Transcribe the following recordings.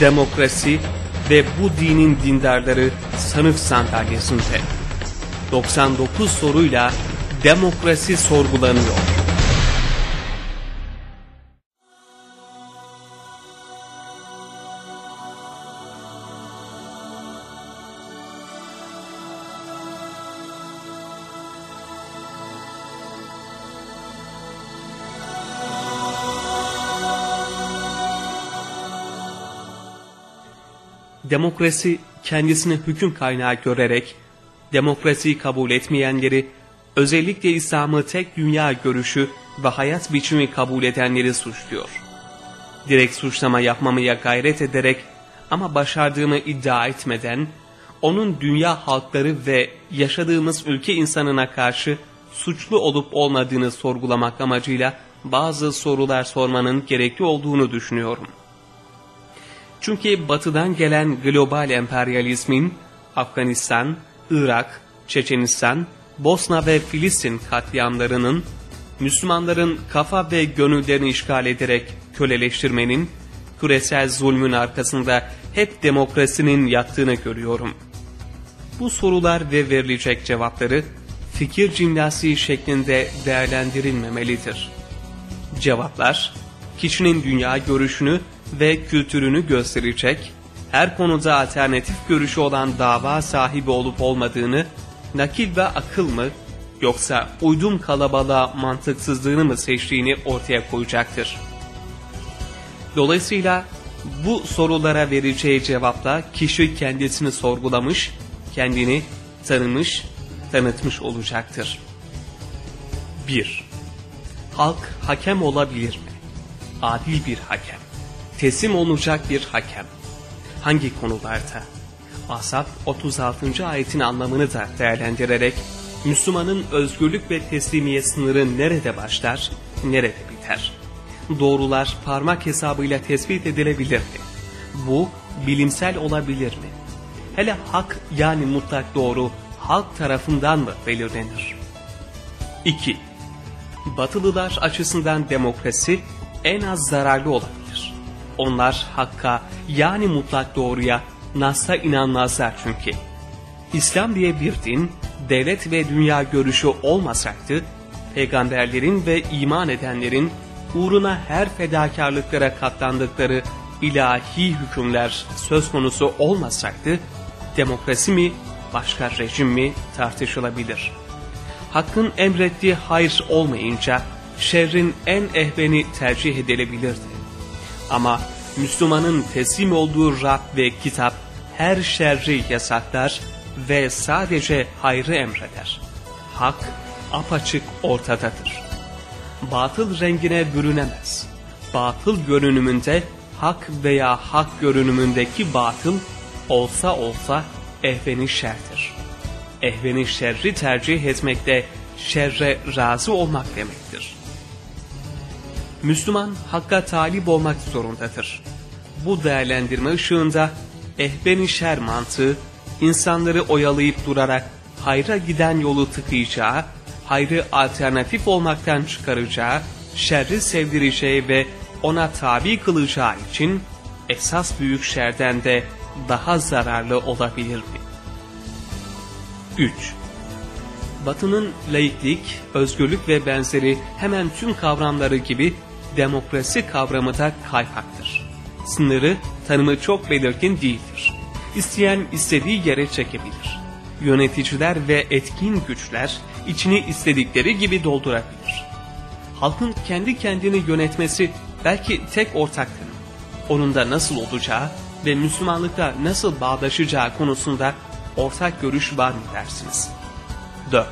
demokrasi ve bu dinin dindarları sanık sandalyesinde. 99 soruyla demokrasi sorgulanıyor. Demokrasi kendisini hüküm kaynağı görerek demokrasiyi kabul etmeyenleri, özellikle İslam'ı tek dünya görüşü ve hayat biçimi kabul edenleri suçluyor. Direkt suçlama yapmamaya gayret ederek ama başardığımı iddia etmeden, onun dünya halkları ve yaşadığımız ülke insanına karşı suçlu olup olmadığını sorgulamak amacıyla bazı sorular sormanın gerekli olduğunu düşünüyorum. Çünkü batıdan gelen global emperyalizmin Afganistan, Irak, Çeçenistan, Bosna ve Filistin katliamlarının Müslümanların kafa ve gönüllerini işgal ederek köleleştirmenin, küresel zulmün arkasında hep demokrasinin yattığını görüyorum. Bu sorular ve verilecek cevapları fikir cimnasiği şeklinde değerlendirilmemelidir. Cevaplar, kişinin dünya görüşünü ve kültürünü gösterecek, her konuda alternatif görüşü olan dava sahibi olup olmadığını, nakil ve akıl mı, yoksa uydum kalabalığa mantıksızlığını mı seçtiğini ortaya koyacaktır. Dolayısıyla bu sorulara vereceği cevapla kişi kendisini sorgulamış, kendini tanımış, tanıtmış olacaktır. 1. Halk hakem olabilir mi? Adil bir hakem. Teslim olacak bir hakem. Hangi konularda? Asap 36. ayetin anlamını da değerlendirerek Müslümanın özgürlük ve teslimiyet sınırı nerede başlar, nerede biter? Doğrular parmak hesabıyla tespit edilebilir mi? Bu bilimsel olabilir mi? Hele hak yani mutlak doğru halk tarafından mı belirlenir? 2. Batılılar açısından demokrasi en az zararlı olabilir. Onlar hakka yani mutlak doğruya Nas'a inanmazlar çünkü. İslam diye bir din, devlet ve dünya görüşü olmasaktı, peygamberlerin ve iman edenlerin uğruna her fedakarlıklara katlandıkları ilahi hükümler söz konusu olmasaktı, demokrasi mi, başka rejim mi tartışılabilir. Hakkın emrettiği hayır olmayınca, şerrin en ehbeni tercih edilebilirdi. Ama Müslümanın teslim olduğu Rab ve kitap her şerri yasaklar ve sadece hayrı emreder. Hak apaçık ortadadır. Batıl rengine bürünemez. Batıl görünümünde hak veya hak görünümündeki batıl olsa olsa ehveni şerdir. Ehveni şerri tercih etmekte şerre razı olmak demektir. Müslüman hakka talip olmak zorundadır. Bu değerlendirme ışığında ehbeni şer mantığı insanları oyalayıp durarak hayra giden yolu tıkayacağı, hayrı alternatif olmaktan çıkaracağı, şerri sevdireceği ve ona tabi kılacağı için esas büyük şerden de daha zararlı olabilir mi? 3. Batı'nın laiklik, özgürlük ve benzeri hemen tüm kavramları gibi demokrasi kavramı da kaypaktır. Sınırı, tanımı çok belirgin değildir. İsteyen istediği yere çekebilir. Yöneticiler ve etkin güçler içini istedikleri gibi doldurabilir. Halkın kendi kendini yönetmesi belki tek ortak tanım. Onun da nasıl olacağı ve Müslümanlıkla nasıl bağdaşacağı konusunda ortak görüş var mı dersiniz? 4.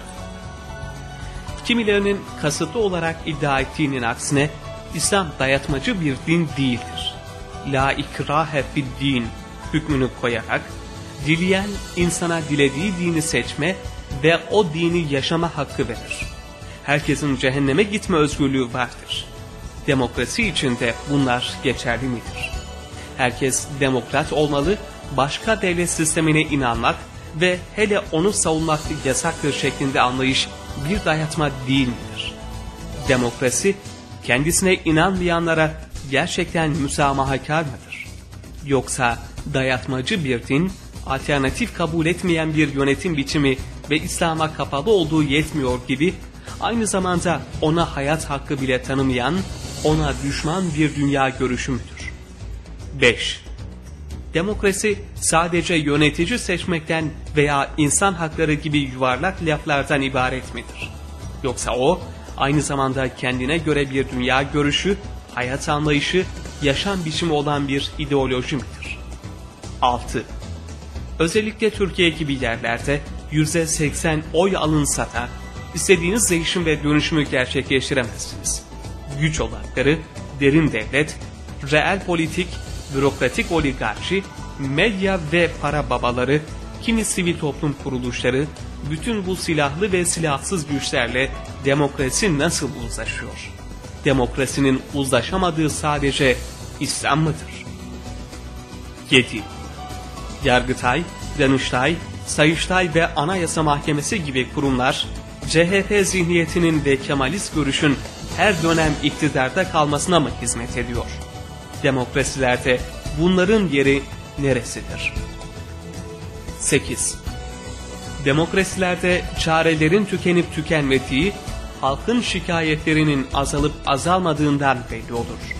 Kimilerinin kasıtlı olarak iddia ettiğinin aksine İslam dayatmacı bir din değildir. La ikrahe fid din hükmünü koyarak dileyen insana dilediği dini seçme ve o dini yaşama hakkı verir. Herkesin cehenneme gitme özgürlüğü vardır. Demokrasi içinde bunlar geçerli midir? Herkes demokrat olmalı, başka devlet sistemine inanmak ve hele onu savunmak yasaktır şeklinde anlayış bir dayatma değil midir? Demokrasi kendisine inanmayanlara gerçekten müsamahakar mıdır? Yoksa dayatmacı bir din, alternatif kabul etmeyen bir yönetim biçimi ve İslam'a kapalı olduğu yetmiyor gibi aynı zamanda ona hayat hakkı bile tanımayan, ona düşman bir dünya görüşü müdür? 5. Demokrasi sadece yönetici seçmekten veya insan hakları gibi yuvarlak laflardan ibaret midir? Yoksa o aynı zamanda kendine göre bir dünya görüşü, hayat anlayışı, yaşam biçimi olan bir ideoloji midir? 6. Özellikle Türkiye gibi yerlerde %80 oy alınsa da istediğiniz değişim ve dönüşümü gerçekleştiremezsiniz. Güç odakları, derin devlet, reel politik, bürokratik oligarşi, medya ve para babaları, kimi sivil toplum kuruluşları, bütün bu silahlı ve silahsız güçlerle demokrasi nasıl uzlaşıyor? Demokrasinin uzlaşamadığı sadece İslam mıdır? 7. Yargıtay, Danıştay, Sayıştay ve Anayasa Mahkemesi gibi kurumlar, CHP zihniyetinin ve Kemalist görüşün her dönem iktidarda kalmasına mı hizmet ediyor? Demokrasilerde bunların yeri neresidir? 8. Demokrasilerde çarelerin tükenip tükenmediği, halkın şikayetlerinin azalıp azalmadığından belli olur.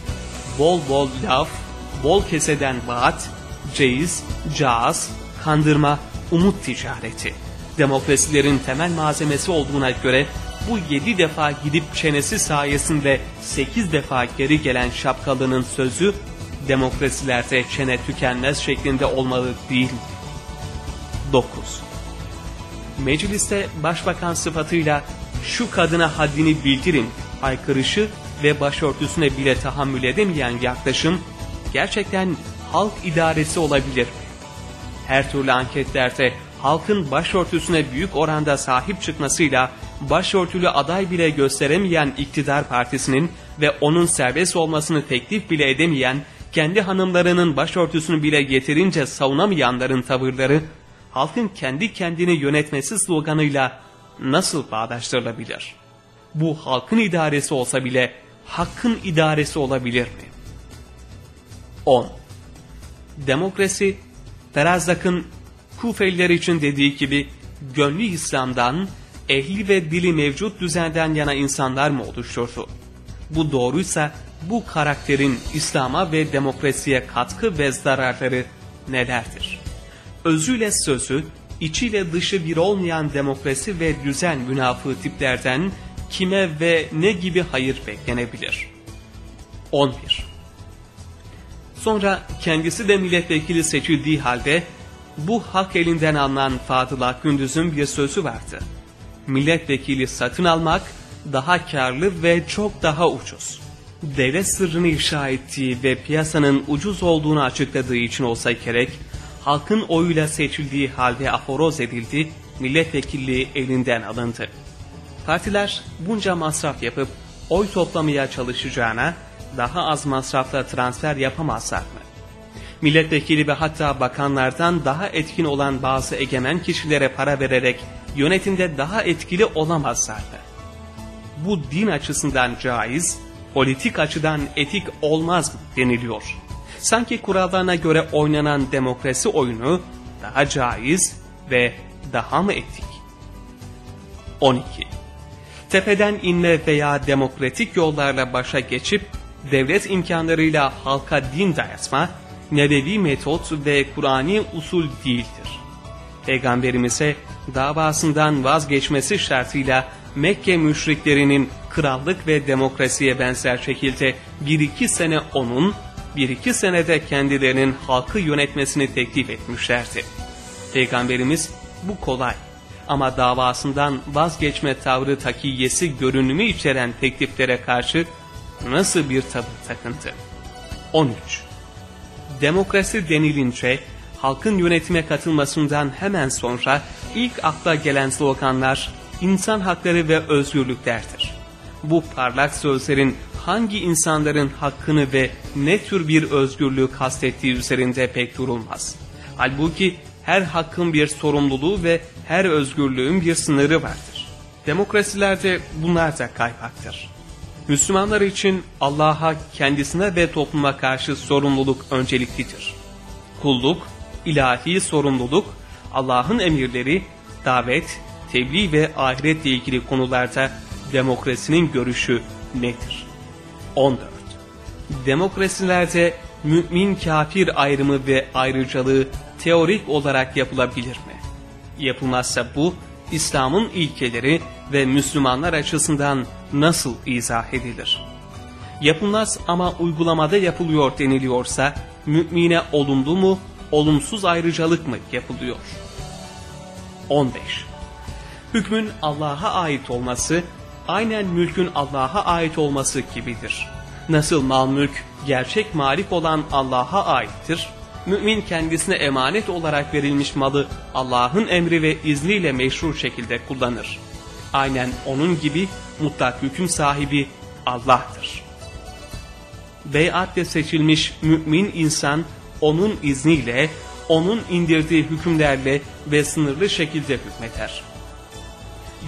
Bol bol laf, bol keseden vaat, ceyiz, caz, kandırma, umut ticareti. Demokrasilerin temel malzemesi olduğuna göre bu yedi defa gidip çenesi sayesinde sekiz defa geri gelen şapkalının sözü demokrasilerde çene tükenmez şeklinde olmalı değil. 9. Mecliste başbakan sıfatıyla şu kadına haddini bildirin aykırışı ve başörtüsüne bile tahammül edemeyen yaklaşım gerçekten halk idaresi olabilir. Her türlü anketlerde halkın başörtüsüne büyük oranda sahip çıkmasıyla başörtülü aday bile gösteremeyen iktidar partisinin ve onun serbest olmasını teklif bile edemeyen, kendi hanımlarının başörtüsünü bile getirince savunamayanların tavırları, halkın kendi kendini yönetmesi sloganıyla nasıl bağdaştırılabilir? Bu halkın idaresi olsa bile hakkın idaresi olabilir mi? 10. Demokrasi, Ferazdak'ın Kufeliler için dediği gibi gönlü İslam'dan, ehli ve dili mevcut düzenden yana insanlar mı oluşturdu? Bu doğruysa bu karakterin İslam'a ve demokrasiye katkı ve zararları nelerdir? Özüyle sözü, içiyle dışı bir olmayan demokrasi ve düzen münafığı tiplerden kime ve ne gibi hayır beklenebilir? 11. Sonra kendisi de milletvekili seçildiği halde bu hak elinden alınan Fadıl Gündüz'ün bir sözü vardı. Milletvekili satın almak daha karlı ve çok daha ucuz. Devlet sırrını ifşa ettiği ve piyasanın ucuz olduğunu açıkladığı için olsa gerek, halkın oyuyla seçildiği halde aforoz edildi, milletvekilliği elinden alındı. Partiler bunca masraf yapıp oy toplamaya çalışacağına daha az masrafla transfer yapamazlar mı? milletvekili ve hatta bakanlardan daha etkin olan bazı egemen kişilere para vererek yönetimde daha etkili olamazlardı. Bu din açısından caiz, politik açıdan etik olmaz deniliyor. Sanki kurallarına göre oynanan demokrasi oyunu daha caiz ve daha mı etik? 12. Tepeden inme veya demokratik yollarla başa geçip devlet imkanlarıyla halka din dayatma, nebevi metot ve Kur'ani usul değildir. Peygamberimize davasından vazgeçmesi şartıyla Mekke müşriklerinin krallık ve demokrasiye benzer şekilde bir iki sene onun, bir iki senede kendilerinin halkı yönetmesini teklif etmişlerdi. Peygamberimiz bu kolay ama davasından vazgeçme tavrı takiyesi görünümü içeren tekliflere karşı nasıl bir tavır takıntı? 13 demokrasi denilince halkın yönetime katılmasından hemen sonra ilk akla gelen sloganlar insan hakları ve özgürlüklerdir. Bu parlak sözlerin hangi insanların hakkını ve ne tür bir özgürlüğü kastettiği üzerinde pek durulmaz. Halbuki her hakkın bir sorumluluğu ve her özgürlüğün bir sınırı vardır. Demokrasilerde bunlar da kaypaktır. Müslümanlar için Allah'a kendisine ve topluma karşı sorumluluk önceliklidir. kulluk, ilahi sorumluluk, Allah'ın emirleri, davet, tebliğ ve ahiretle ilgili konularda demokrasinin görüşü nedir? 14. Demokrasilerde mümin kafir ayrımı ve ayrıcalığı teorik olarak yapılabilir mi? Yapılmazsa bu, İslam'ın ilkeleri ve Müslümanlar açısından nasıl izah edilir? Yapılmaz ama uygulamada yapılıyor deniliyorsa, mümine olumlu mu, olumsuz ayrıcalık mı yapılıyor? 15. Hükmün Allah'a ait olması, aynen mülkün Allah'a ait olması gibidir. Nasıl mal mülk gerçek malik olan Allah'a aittir, mümin kendisine emanet olarak verilmiş malı Allah'ın emri ve izniyle meşru şekilde kullanır. Aynen onun gibi mutlak hüküm sahibi Allah'tır. Beyatle seçilmiş mümin insan onun izniyle, onun indirdiği hükümlerle ve sınırlı şekilde hükmeder.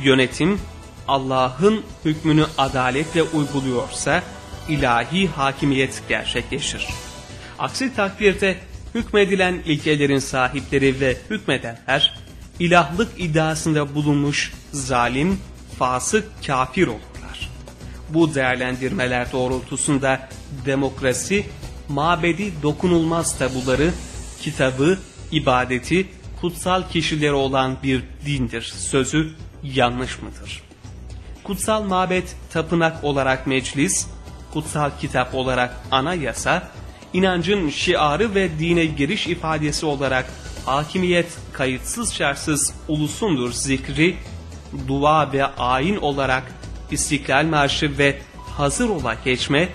Yönetim Allah'ın hükmünü adaletle uyguluyorsa ilahi hakimiyet gerçekleşir. Aksi takdirde hükmedilen ilkelerin sahipleri ve hükmedenler ilahlık iddiasında bulunmuş zalim, fasık, kafir olurlar. Bu değerlendirmeler doğrultusunda demokrasi, mabedi dokunulmaz tabuları, kitabı, ibadeti, kutsal kişileri olan bir dindir sözü yanlış mıdır? Kutsal mabet tapınak olarak meclis, kutsal kitap olarak anayasa, inancın şiarı ve dine giriş ifadesi olarak hakimiyet kayıtsız şartsız ulusundur zikri, dua ve ayin olarak İstiklal Marşı ve hazır ola geçme,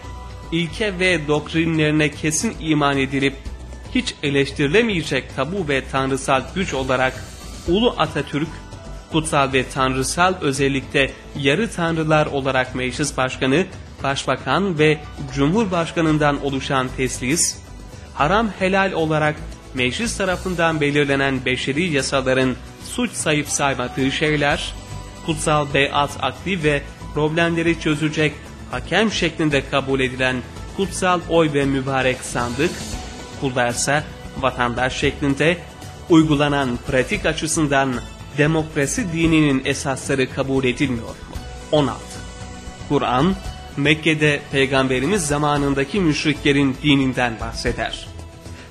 ilke ve doktrinlerine kesin iman edilip hiç eleştirilemeyecek tabu ve tanrısal güç olarak Ulu Atatürk, kutsal ve tanrısal özellikle yarı tanrılar olarak meclis başkanı, başbakan ve cumhurbaşkanından oluşan teslis, haram helal olarak meclis tarafından belirlenen beşeri yasaların suç sayıp saymadığı şeyler, kutsal beyat akdi ve problemleri çözecek hakem şeklinde kabul edilen kutsal oy ve mübarek sandık, kullarsa vatandaş şeklinde uygulanan pratik açısından demokrasi dininin esasları kabul edilmiyor mu? 16. Kur'an, Mekke'de peygamberimiz zamanındaki müşriklerin dininden bahseder.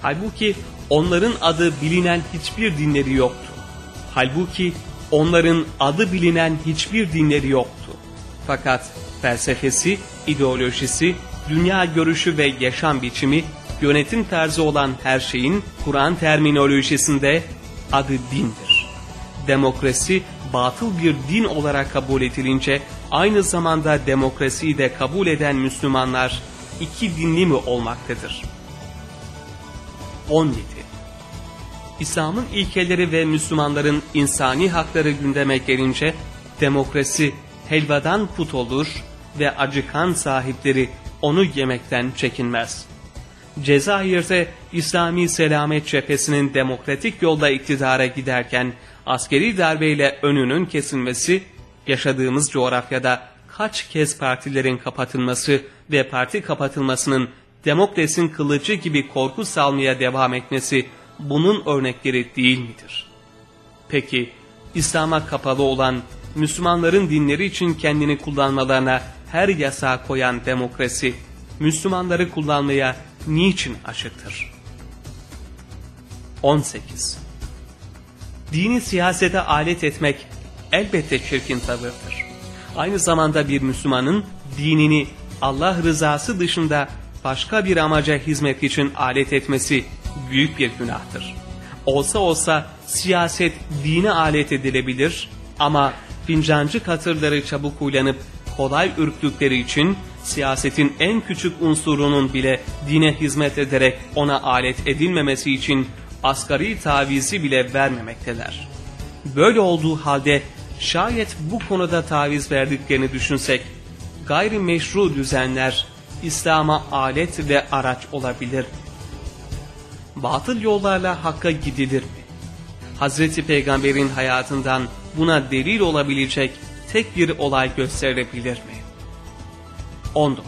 Halbuki onların adı bilinen hiçbir dinleri yoktu. Halbuki onların adı bilinen hiçbir dinleri yoktu. Fakat felsefesi, ideolojisi, dünya görüşü ve yaşam biçimi, yönetim tarzı olan her şeyin Kur'an terminolojisinde adı dindir. Demokrasi batıl bir din olarak kabul edilince aynı zamanda demokrasiyi de kabul eden Müslümanlar iki dinli mi olmaktadır? 17. İslam'ın ilkeleri ve Müslümanların insani hakları gündeme gelince demokrasi helvadan put olur ve acıkan sahipleri onu yemekten çekinmez. Cezayir'de İslami Selamet Cephesi'nin demokratik yolda iktidara giderken askeri darbeyle önünün kesilmesi, yaşadığımız coğrafyada kaç kez partilerin kapatılması ve parti kapatılmasının demokrasinin kılıcı gibi korku salmaya devam etmesi bunun örnekleri değil midir? Peki İslam'a kapalı olan Müslümanların dinleri için kendini kullanmalarına her yasağı koyan demokrasi, Müslümanları kullanmaya niçin açıktır? 18. Dini siyasete alet etmek elbette çirkin tavırdır. Aynı zamanda bir Müslümanın dinini Allah rızası dışında başka bir amaca hizmet için alet etmesi büyük bir günahtır. Olsa olsa siyaset dine alet edilebilir ama fincancı katırları çabuk uylanıp kolay ürktükleri için siyasetin en küçük unsurunun bile dine hizmet ederek ona alet edilmemesi için asgari tavizi bile vermemekteler. Böyle olduğu halde şayet bu konuda taviz verdiklerini düşünsek, gayrimeşru düzenler İslam'a alet ve araç olabilir. Batıl yollarla hakka gidilir mi? Hazreti Peygamber'in hayatından buna delil olabilecek tek bir olay gösterilebilir mi? 19.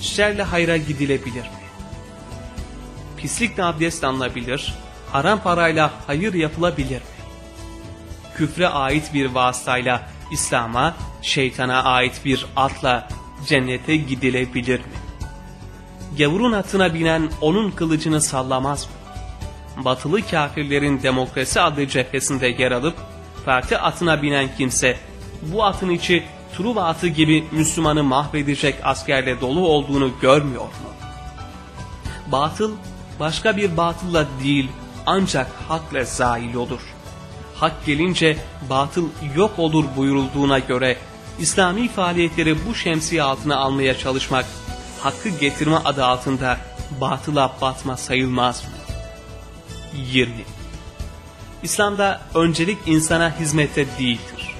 Şerle hayra gidilebilir mi? Pislikle abdest alınabilir, haram parayla hayır yapılabilir mi? Küfre ait bir vasıtayla İslam'a, şeytana ait bir atla cennete gidilebilir mi? Gavurun atına binen onun kılıcını sallamaz mı? Batılı kafirlerin demokrasi adlı cephesinde yer alıp parti atına binen kimse bu atın içi Truva atı gibi Müslümanı mahvedecek askerle dolu olduğunu görmüyor mu? Batıl başka bir batılla değil ancak hakla zail olur. Hak gelince batıl yok olur buyurulduğuna göre İslami faaliyetleri bu şemsiye altına almaya çalışmak hakkı getirme adı altında batıla batma sayılmaz mı? 20. İslam'da öncelik insana hizmette değildir.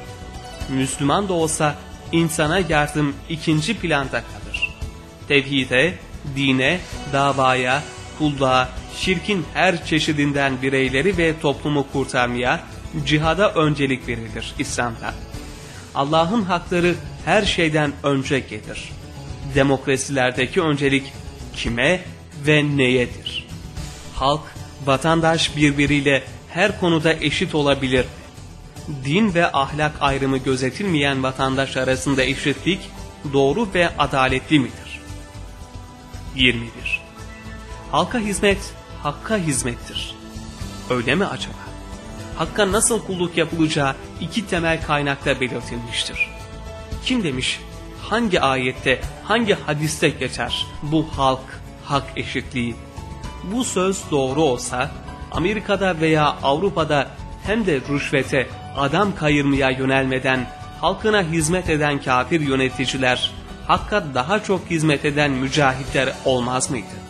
Müslüman da olsa insana yardım ikinci planda kalır. Tevhide, dine, davaya, kulluğa, şirkin her çeşidinden bireyleri ve toplumu kurtarmaya, cihada öncelik verilir İslam'da. Allah'ın hakları her şeyden önce gelir. Demokrasilerdeki öncelik kime ve neyedir? Halk, vatandaş birbiriyle her konuda eşit olabilir? Din ve ahlak ayrımı gözetilmeyen vatandaş arasında eşitlik doğru ve adaletli midir? 21. Halka hizmet, hakka hizmettir. Öyle mi acaba? Hakka nasıl kulluk yapılacağı iki temel kaynakta belirtilmiştir. Kim demiş, hangi ayette, hangi hadiste geçer bu halk, hak eşitliği? Bu söz doğru olsa, Amerika'da veya Avrupa'da hem de rüşvete, adam kayırmaya yönelmeden halkına hizmet eden kafir yöneticiler, hakka daha çok hizmet eden mücahitler olmaz mıydı?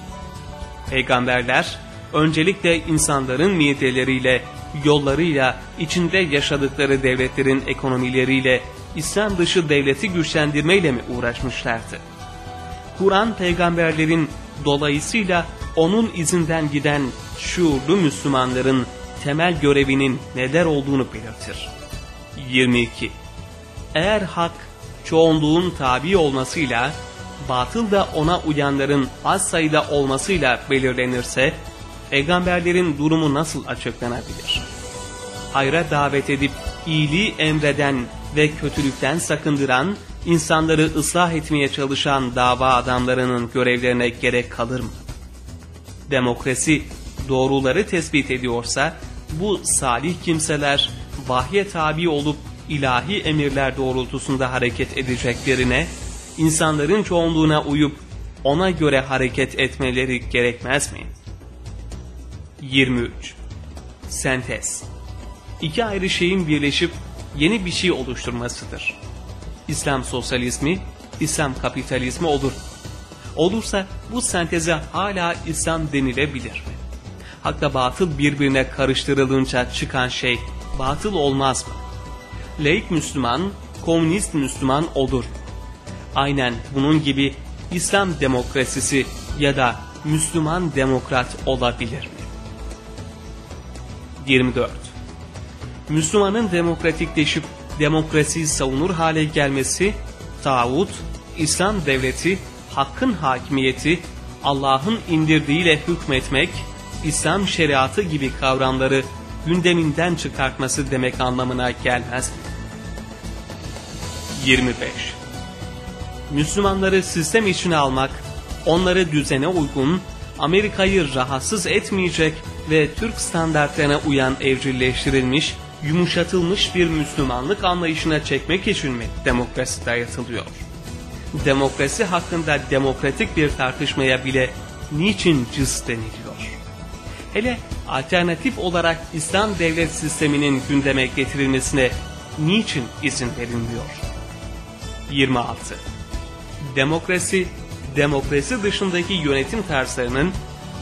Peygamberler, öncelikle insanların mideleriyle, yollarıyla, içinde yaşadıkları devletlerin ekonomileriyle, İslam dışı devleti güçlendirmeyle mi uğraşmışlardı? Kur'an peygamberlerin dolayısıyla onun izinden giden şuurlu Müslümanların temel görevinin neler olduğunu belirtir. 22. Eğer hak çoğunluğun tabi olmasıyla, batıl da ona uyanların az sayıda olmasıyla belirlenirse, peygamberlerin durumu nasıl açıklanabilir? Hayra davet edip iyiliği emreden ve kötülükten sakındıran, insanları ıslah etmeye çalışan dava adamlarının görevlerine gerek kalır mı? Demokrasi doğruları tespit ediyorsa, bu salih kimseler vahye tabi olup ilahi emirler doğrultusunda hareket edeceklerine, insanların çoğunluğuna uyup ona göre hareket etmeleri gerekmez mi? 23. Sentez İki ayrı şeyin birleşip yeni bir şey oluşturmasıdır. İslam sosyalizmi, İslam kapitalizmi olur. Olursa bu senteze hala İslam denilebilir mi? Hakla batıl birbirine karıştırılınca çıkan şey batıl olmaz mı? Laik Müslüman, komünist Müslüman olur. Aynen bunun gibi İslam demokrasisi ya da Müslüman demokrat olabilir mi? 24. Müslümanın demokratikleşip demokrasiyi savunur hale gelmesi, tağut, İslam devleti, hakkın hakimiyeti, Allah'ın indirdiğiyle hükmetmek, İslam şeriatı gibi kavramları gündeminden çıkartması demek anlamına gelmez mi? 25. Müslümanları sistem içine almak, onları düzene uygun, Amerika'yı rahatsız etmeyecek ve Türk standartlarına uyan evcilleştirilmiş, yumuşatılmış bir Müslümanlık anlayışına çekmek için mi demokrasi dayatılıyor? Demokrasi hakkında demokratik bir tartışmaya bile niçin cız deniliyor? Hele alternatif olarak İslam devlet sisteminin gündeme getirilmesine niçin izin verilmiyor? 26. Demokrasi, demokrasi dışındaki yönetim tarzlarının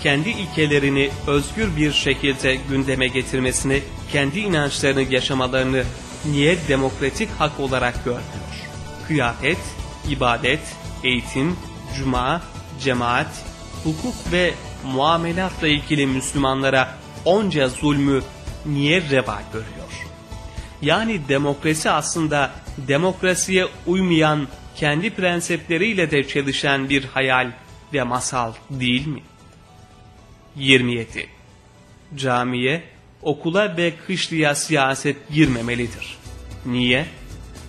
kendi ilkelerini özgür bir şekilde gündeme getirmesini, kendi inançlarını yaşamalarını niye demokratik hak olarak görmüyor? Kıyafet, ibadet, eğitim, cuma, cemaat, hukuk ve muamelatla ilgili Müslümanlara onca zulmü niye reva görüyor? Yani demokrasi aslında demokrasiye uymayan, kendi prensipleriyle de çelişen bir hayal ve masal değil mi? 27. Camiye, okula ve kışlaya siyaset girmemelidir. Niye?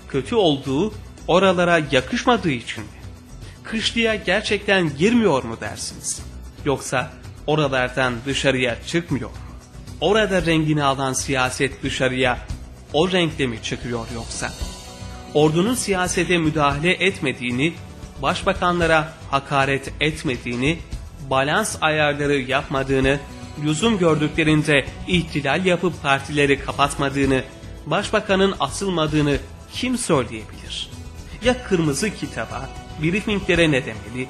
Kötü olduğu, oralara yakışmadığı için mi? Kışlaya gerçekten girmiyor mu dersiniz? Yoksa oralardan dışarıya çıkmıyor mu? Orada rengini alan siyaset dışarıya o renkle mi çıkıyor yoksa? Ordunun siyasete müdahale etmediğini, başbakanlara hakaret etmediğini, balans ayarları yapmadığını, lüzum gördüklerinde ihtilal yapıp partileri kapatmadığını, başbakanın asılmadığını kim söyleyebilir? Ya kırmızı kitaba, briefinglere ne demeli?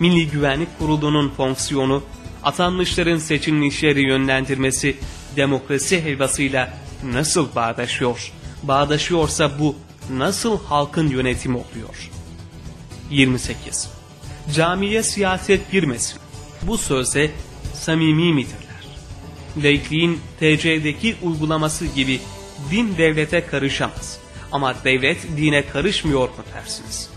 Milli Güvenlik Kurulu'nun fonksiyonu, atanmışların seçilmişleri yönlendirmesi, demokrasi helvasıyla nasıl bağdaşıyor? Bağdaşıyorsa bu nasıl halkın yönetimi oluyor? 28. Camiye siyaset girmesin. Bu söze samimi midirler? Laikliğin TC'deki uygulaması gibi din devlete karışamaz. Ama devlet dine karışmıyor mu dersiniz?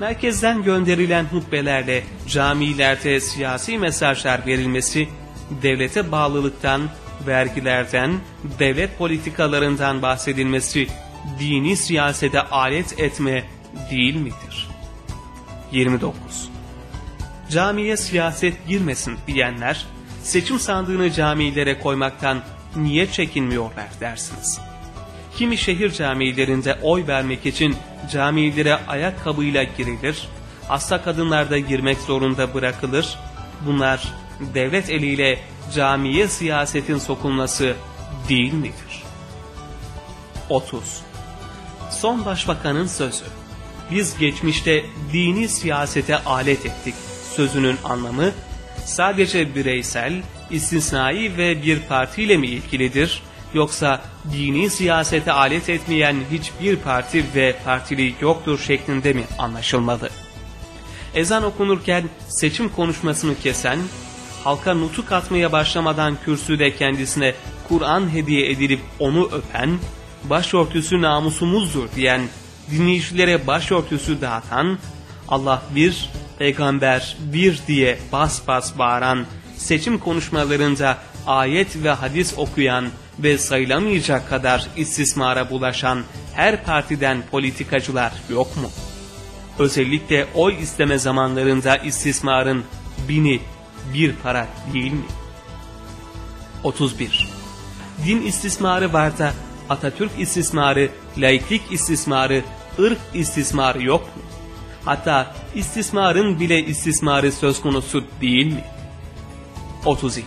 Merkezden gönderilen hutbelerle camilerde siyasi mesajlar verilmesi, devlete bağlılıktan, vergilerden, devlet politikalarından bahsedilmesi, dini siyasete alet etme değil midir? 29. Camiye siyaset girmesin diyenler, seçim sandığını camilere koymaktan niye çekinmiyorlar dersiniz. Kimi şehir camilerinde oy vermek için camilere ayakkabıyla girilir, hasta kadınlar da girmek zorunda bırakılır. Bunlar devlet eliyle camiye siyasetin sokulması değil midir? 30. Son başbakanın sözü. Biz geçmişte dini siyasete alet ettik sözünün anlamı sadece bireysel, istisnai ve bir partiyle mi ilgilidir? Yoksa dini siyasete alet etmeyen hiçbir parti ve partili yoktur şeklinde mi anlaşılmalı? Ezan okunurken seçim konuşmasını kesen, halka nutuk atmaya başlamadan kürsüde kendisine Kur'an hediye edilip onu öpen, başörtüsü namusumuzdur diyen, dinleyicilere başörtüsü dağıtan, Allah bir, peygamber bir diye bas bas bağıran, seçim konuşmalarında ayet ve hadis okuyan ve sayılamayacak kadar istismara bulaşan her partiden politikacılar yok mu? Özellikle oy isteme zamanlarında istismarın bini bir para değil mi? 31. Din istismarı var da Atatürk istismarı, laiklik istismarı, ırk istismarı yok mu? Hatta istismarın bile istismarı söz konusu değil mi? 32.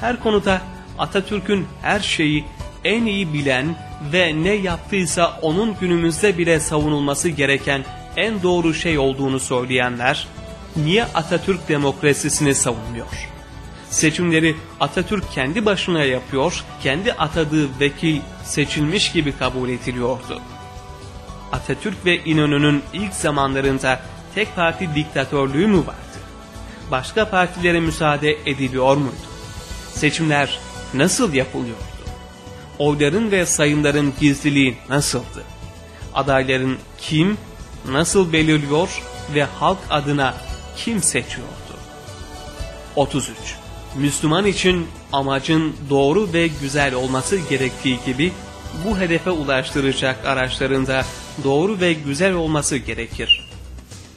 Her konuda Atatürk'ün her şeyi en iyi bilen ve ne yaptıysa onun günümüzde bile savunulması gereken en doğru şey olduğunu söyleyenler, niye Atatürk demokrasisini savunmuyor? Seçimleri Atatürk kendi başına yapıyor, kendi atadığı vekil seçilmiş gibi kabul ediliyordu. Atatürk ve İnönü'nün ilk zamanlarında tek parti diktatörlüğü mü vardı? Başka partilere müsaade ediliyor muydu? Seçimler nasıl yapılıyordu? Oyların ve sayımların gizliliği nasıldı? Adayların kim, nasıl belirliyor ve halk adına kim seçiyordu? 33. Müslüman için amacın doğru ve güzel olması gerektiği gibi bu hedefe ulaştıracak araçlarında doğru ve güzel olması gerekir.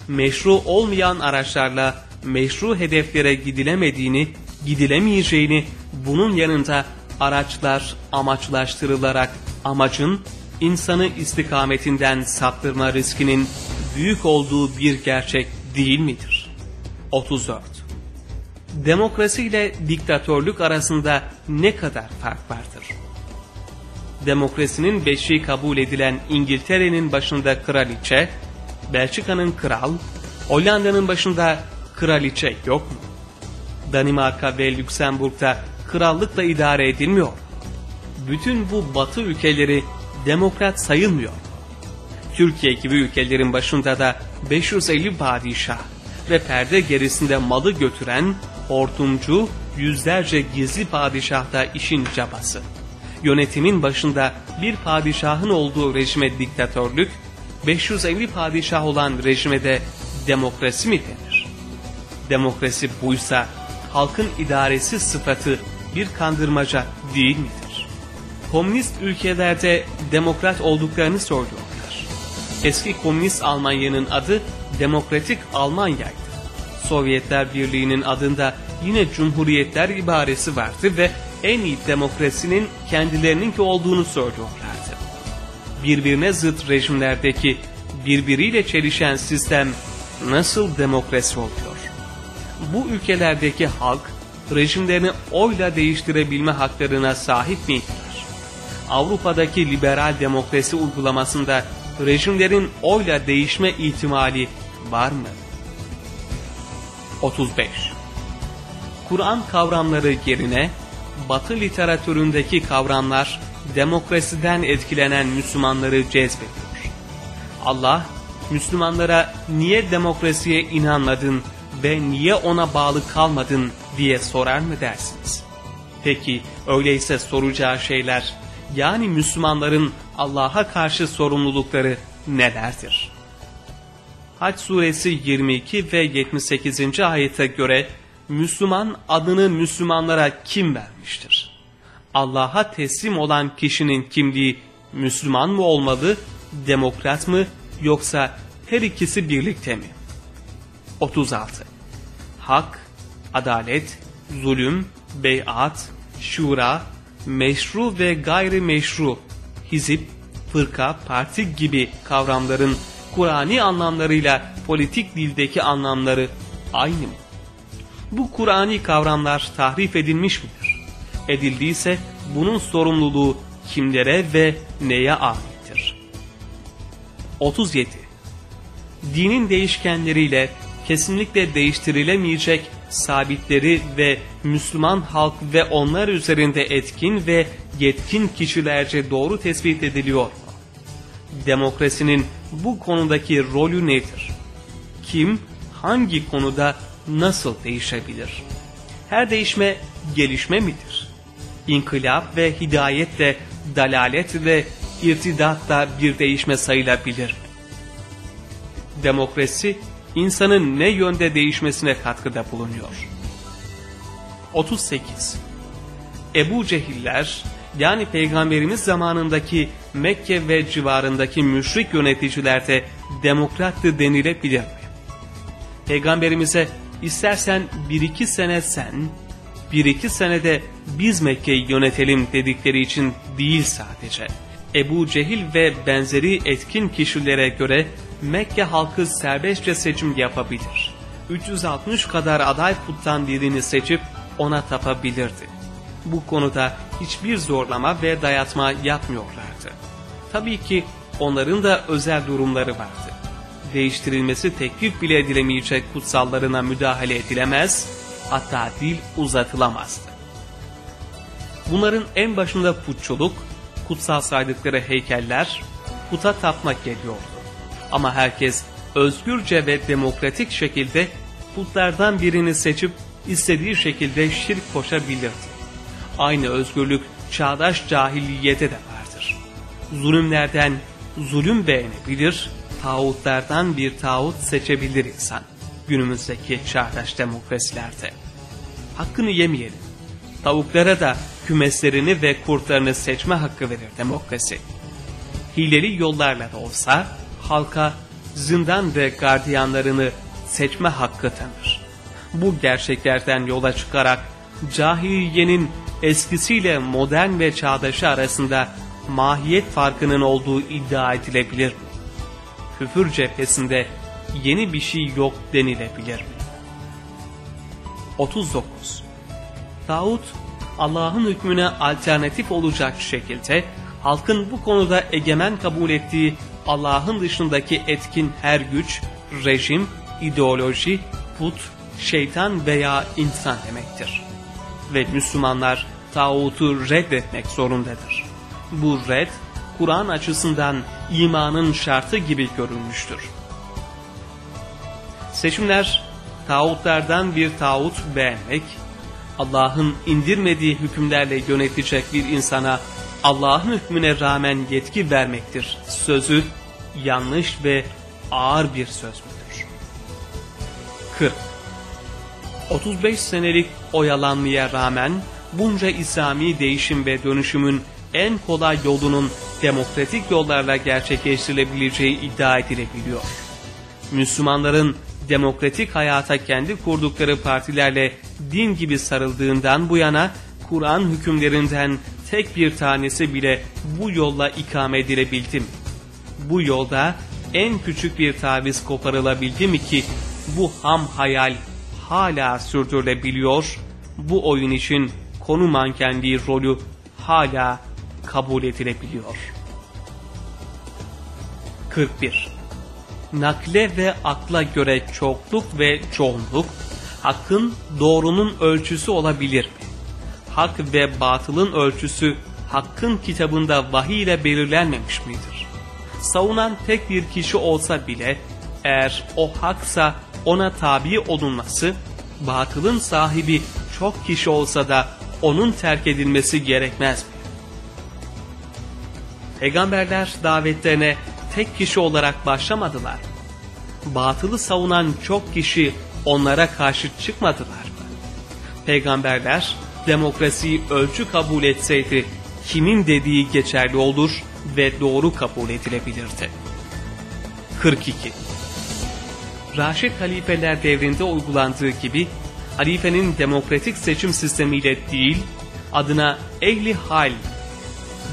Meşru olmayan araçlarla meşru hedeflere gidilemediğini, gidilemeyeceğini, bunun yanında araçlar amaçlaştırılarak amacın insanı istikametinden saptırma riskinin büyük olduğu bir gerçek değil midir? 34. Demokrasi ile diktatörlük arasında ne kadar fark vardır? Demokrasinin beşiği kabul edilen İngiltere'nin başında kraliçe, Belçika'nın kral, Hollanda'nın başında kraliçe yok mu? Danimarka ve Lüksemburg'da krallıkla idare edilmiyor. Bütün bu batı ülkeleri demokrat sayılmıyor. Türkiye gibi ülkelerin başında da 550 padişah ve perde gerisinde malı götüren hortumcu yüzlerce gizli padişah da işin cabası. Yönetimin başında bir padişahın olduğu rejime diktatörlük, 550 padişah olan rejime de demokrasi mi denir? Demokrasi buysa halkın idaresi sıfatı bir kandırmaca değil midir? Komünist ülkelerde demokrat olduklarını söylüyorlar. Eski komünist Almanya'nın adı Demokratik Almanya'ydı. Sovyetler Birliği'nin adında yine Cumhuriyetler ibaresi vardı ve en iyi demokrasinin kendilerininki olduğunu söylüyorlardı. Birbirine zıt rejimlerdeki birbiriyle çelişen sistem nasıl demokrasi oluyor? Bu ülkelerdeki halk rejimlerini oyla değiştirebilme haklarına sahip midir? Avrupa'daki liberal demokrasi uygulamasında rejimlerin oyla değişme ihtimali var mı? 35. Kur'an kavramları yerine Batı literatüründeki kavramlar demokrasiden etkilenen Müslümanları cezbediyor. Allah, Müslümanlara niye demokrasiye inanmadın ve niye ona bağlı kalmadın diye sorar mı dersiniz? Peki öyleyse soracağı şeyler, yani Müslümanların Allah'a karşı sorumlulukları nelerdir? Haç suresi 22 ve 78. ayete göre Müslüman adını Müslümanlara kim vermiştir? Allah'a teslim olan kişinin kimliği Müslüman mı olmalı, demokrat mı yoksa her ikisi birlikte mi? 36. Hak, adalet, zulüm, beyat, şura, meşru ve gayri meşru, hizip, fırka, parti gibi kavramların Kur'ani anlamlarıyla politik dildeki anlamları aynı mı? Bu Kur'ani kavramlar tahrif edilmiş midir? Edildiyse bunun sorumluluğu kimlere ve neye aittir? 37. Dinin değişkenleriyle kesinlikle değiştirilemeyecek sabitleri ve Müslüman halk ve onlar üzerinde etkin ve yetkin kişilerce doğru tespit ediliyor? Demokrasinin bu konudaki rolü nedir? Kim, hangi konuda nasıl değişebilir? Her değişme gelişme midir? İnkılap ve hidayet de dalalet ve irtidat da bir değişme sayılabilir? Demokrasi insanın ne yönde değişmesine katkıda bulunuyor? 38. Ebu Cehiller yani Peygamberimiz zamanındaki Mekke ve civarındaki müşrik yöneticilerde demokrattı denilebilir mi? Peygamberimize istersen bir iki sene sen, bir iki senede biz Mekke'yi yönetelim dedikleri için değil sadece. Ebu Cehil ve benzeri etkin kişilere göre Mekke halkı serbestçe seçim yapabilir. 360 kadar aday puttan birini seçip ona tapabilirdi. Bu konuda hiçbir zorlama ve dayatma yapmıyorlardı. Tabii ki onların da özel durumları vardı. Değiştirilmesi teklif bile edilemeyecek kutsallarına müdahale edilemez, hatta dil uzatılamazdı. Bunların en başında putçuluk, kutsal saydıkları heykeller, puta tapmak geliyordu. Ama herkes özgürce ve demokratik şekilde putlardan birini seçip istediği şekilde şirk koşabilirdi. Aynı özgürlük çağdaş cahiliyete de vardır. Zulümlerden zulüm beğenebilir, tağutlardan bir tağut seçebilir insan. Günümüzdeki çağdaş demokrasilerde. Hakkını yemeyelim. Tavuklara da kümeslerini ve kurtlarını seçme hakkı verir demokrasi. Hileli yollarla da olsa halka zindan ve gardiyanlarını seçme hakkı tanır. Bu gerçeklerden yola çıkarak cahiliyenin eskisiyle modern ve çağdaşı arasında mahiyet farkının olduğu iddia edilebilir? Küfür cephesinde yeni bir şey yok denilebilir mi? 39. Tağut, Allah'ın hükmüne alternatif olacak şekilde halkın bu konuda egemen kabul ettiği Allah'ın dışındaki etkin her güç, rejim, ideoloji, put, şeytan veya insan demektir. Ve Müslümanlar tağutu reddetmek zorundadır. Bu red, Kur'an açısından imanın şartı gibi görülmüştür. Seçimler, tağutlardan bir tağut beğenmek, Allah'ın indirmediği hükümlerle yönetecek bir insana Allah'ın hükmüne rağmen yetki vermektir. Sözü yanlış ve ağır bir söz müdür? 40. 35 senelik oyalanmaya rağmen bunca İslami değişim ve dönüşümün en kolay yolunun demokratik yollarla gerçekleştirilebileceği iddia edilebiliyor. Müslümanların demokratik hayata kendi kurdukları partilerle din gibi sarıldığından bu yana Kur'an hükümlerinden tek bir tanesi bile bu yolla ikame edilebildi mi? Bu yolda en küçük bir taviz koparılabildi mi ki bu ham hayal hala sürdürülebiliyor, bu oyun için konu mankenliği rolü hala kabul edilebiliyor. 41. Nakle ve akla göre çokluk ve çoğunluk, hakkın doğrunun ölçüsü olabilir mi? Hak ve batılın ölçüsü hakkın kitabında vahiy ile belirlenmemiş midir? Savunan tek bir kişi olsa bile eğer o haksa ona tabi olunması, batılın sahibi çok kişi olsa da onun terk edilmesi gerekmez mi? Peygamberler davetlerine tek kişi olarak başlamadılar. Batılı savunan çok kişi onlara karşı çıkmadılar mı? Peygamberler demokrasiyi ölçü kabul etseydi kimin dediği geçerli olur ve doğru kabul edilebilirdi. 42. Raşid halifeler devrinde uygulandığı gibi halifenin demokratik seçim sistemiyle değil adına ehli hal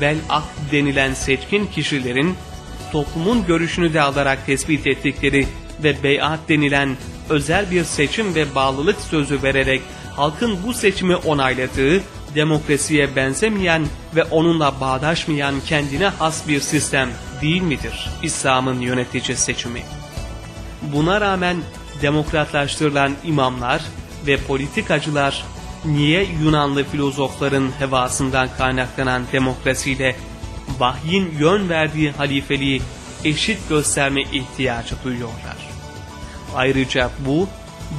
vel ak denilen seçkin kişilerin toplumun görüşünü de alarak tespit ettikleri ve beyat denilen özel bir seçim ve bağlılık sözü vererek halkın bu seçimi onayladığı, demokrasiye benzemeyen ve onunla bağdaşmayan kendine has bir sistem değil midir İslam'ın yönetici seçimi? Buna rağmen demokratlaştırılan imamlar ve politikacılar niye Yunanlı filozofların hevasından kaynaklanan demokrasiyle vahyin yön verdiği halifeliği eşit gösterme ihtiyacı duyuyorlar? Ayrıca bu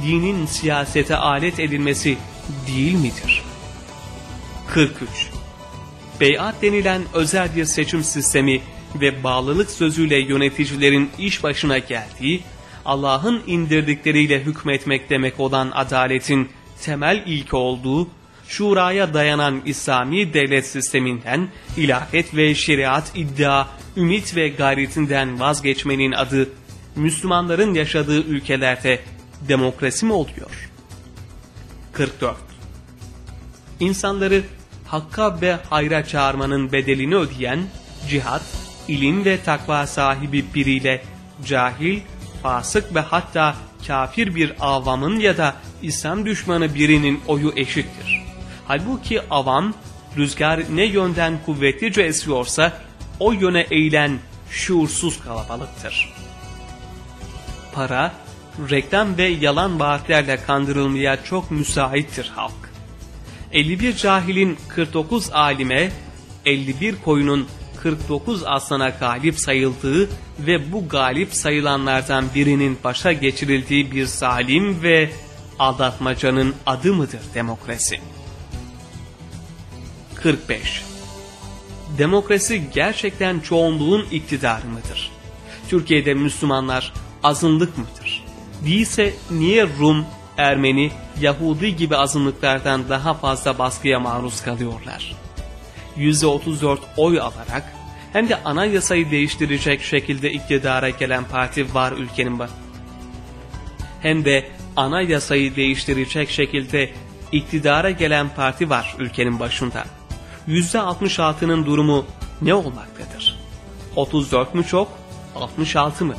dinin siyasete alet edilmesi değil midir? 43. Beyat denilen özel bir seçim sistemi ve bağlılık sözüyle yöneticilerin iş başına geldiği, Allah'ın indirdikleriyle hükmetmek demek olan adaletin temel ilke olduğu, şuraya dayanan İslami devlet sisteminden, ilahet ve şeriat iddia, ümit ve gayretinden vazgeçmenin adı, Müslümanların yaşadığı ülkelerde demokrasi mi oluyor? 44. İnsanları hakka ve hayra çağırmanın bedelini ödeyen, cihat, ilim ve takva sahibi biriyle cahil, fasık ve hatta kafir bir avamın ya da İslam düşmanı birinin oyu eşittir. Halbuki avam, rüzgar ne yönden kuvvetlice esiyorsa o yöne eğilen şuursuz kalabalıktır. Para, reklam ve yalan vaatlerle kandırılmaya çok müsaittir halk. 51 cahilin 49 alime, 51 koyunun 49 aslana galip sayıldığı ve bu galip sayılanlardan birinin başa geçirildiği bir zalim ve aldatmacanın adı mıdır demokrasi? 45. Demokrasi gerçekten çoğunluğun iktidarı mıdır? Türkiye'de Müslümanlar azınlık mıdır? Değilse niye Rum, Ermeni, Yahudi gibi azınlıklardan daha fazla baskıya maruz kalıyorlar? %34 oy alarak hem de anayasayı değiştirecek şekilde iktidara gelen parti var ülkenin var. Hem de anayasayı değiştirecek şekilde iktidara gelen parti var ülkenin başında. %66'nın durumu ne olmaktadır? 34 mü çok, 66 mı?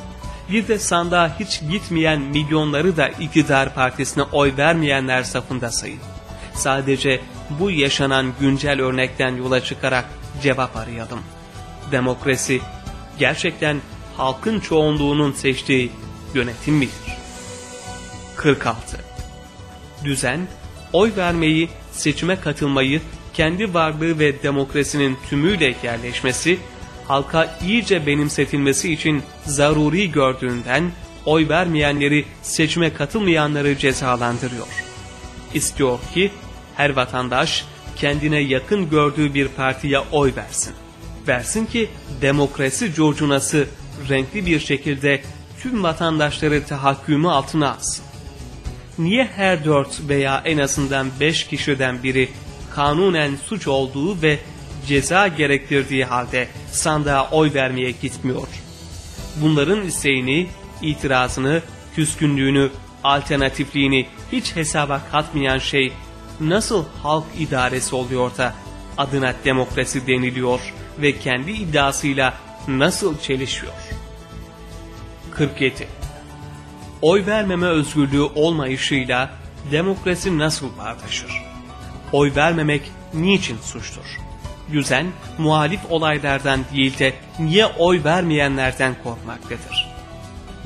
Bir de sandığa hiç gitmeyen milyonları da iktidar partisine oy vermeyenler safında sayın. Sadece bu yaşanan güncel örnekten yola çıkarak cevap arayalım. Demokrasi gerçekten halkın çoğunluğunun seçtiği yönetim midir? 46. Düzen, oy vermeyi, seçime katılmayı, kendi varlığı ve demokrasinin tümüyle yerleşmesi, halka iyice benimsetilmesi için zaruri gördüğünden oy vermeyenleri seçime katılmayanları cezalandırıyor. İstiyor ki her vatandaş kendine yakın gördüğü bir partiye oy versin. Versin ki demokrasi curcunası renkli bir şekilde tüm vatandaşları tahakkümü altına alsın. niye her dört veya en azından beş kişiden biri kanunen suç olduğu ve ceza gerektirdiği halde sandığa oy vermeye gitmiyor? Bunların isteğini, itirazını, küskünlüğünü, alternatifliğini hiç hesaba katmayan şey nasıl halk idaresi oluyor da adına demokrasi deniliyor ve kendi iddiasıyla nasıl çelişiyor? 47. Oy vermeme özgürlüğü olmayışıyla demokrasi nasıl bağdaşır? Oy vermemek niçin suçtur? Yüzen, muhalif olaylardan değil de niye oy vermeyenlerden korkmaktadır?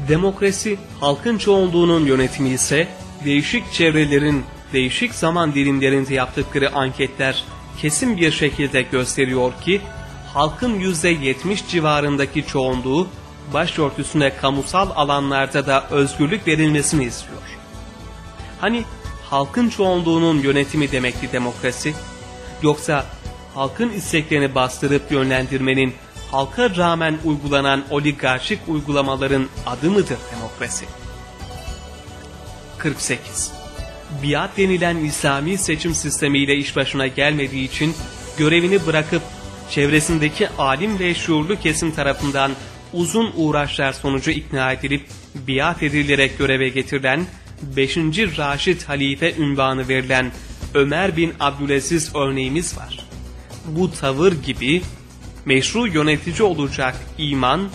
Demokrasi, halkın çoğunluğunun yönetimi ise değişik çevrelerin değişik zaman dilimlerinde yaptıkları anketler kesin bir şekilde gösteriyor ki halkın %70 civarındaki çoğunluğu başörtüsüne kamusal alanlarda da özgürlük verilmesini istiyor. Hani halkın çoğunluğunun yönetimi demekti demokrasi? Yoksa halkın isteklerini bastırıp yönlendirmenin halka rağmen uygulanan oligarşik uygulamaların adı mıdır demokrasi? 48. Biat denilen İslami seçim sistemiyle iş başına gelmediği için görevini bırakıp çevresindeki alim ve şuurlu kesim tarafından uzun uğraşlar sonucu ikna edilip biat edilerek göreve getirilen 5. Raşid Halife ünvanı verilen Ömer bin Abdülaziz örneğimiz var. Bu tavır gibi meşru yönetici olacak iman,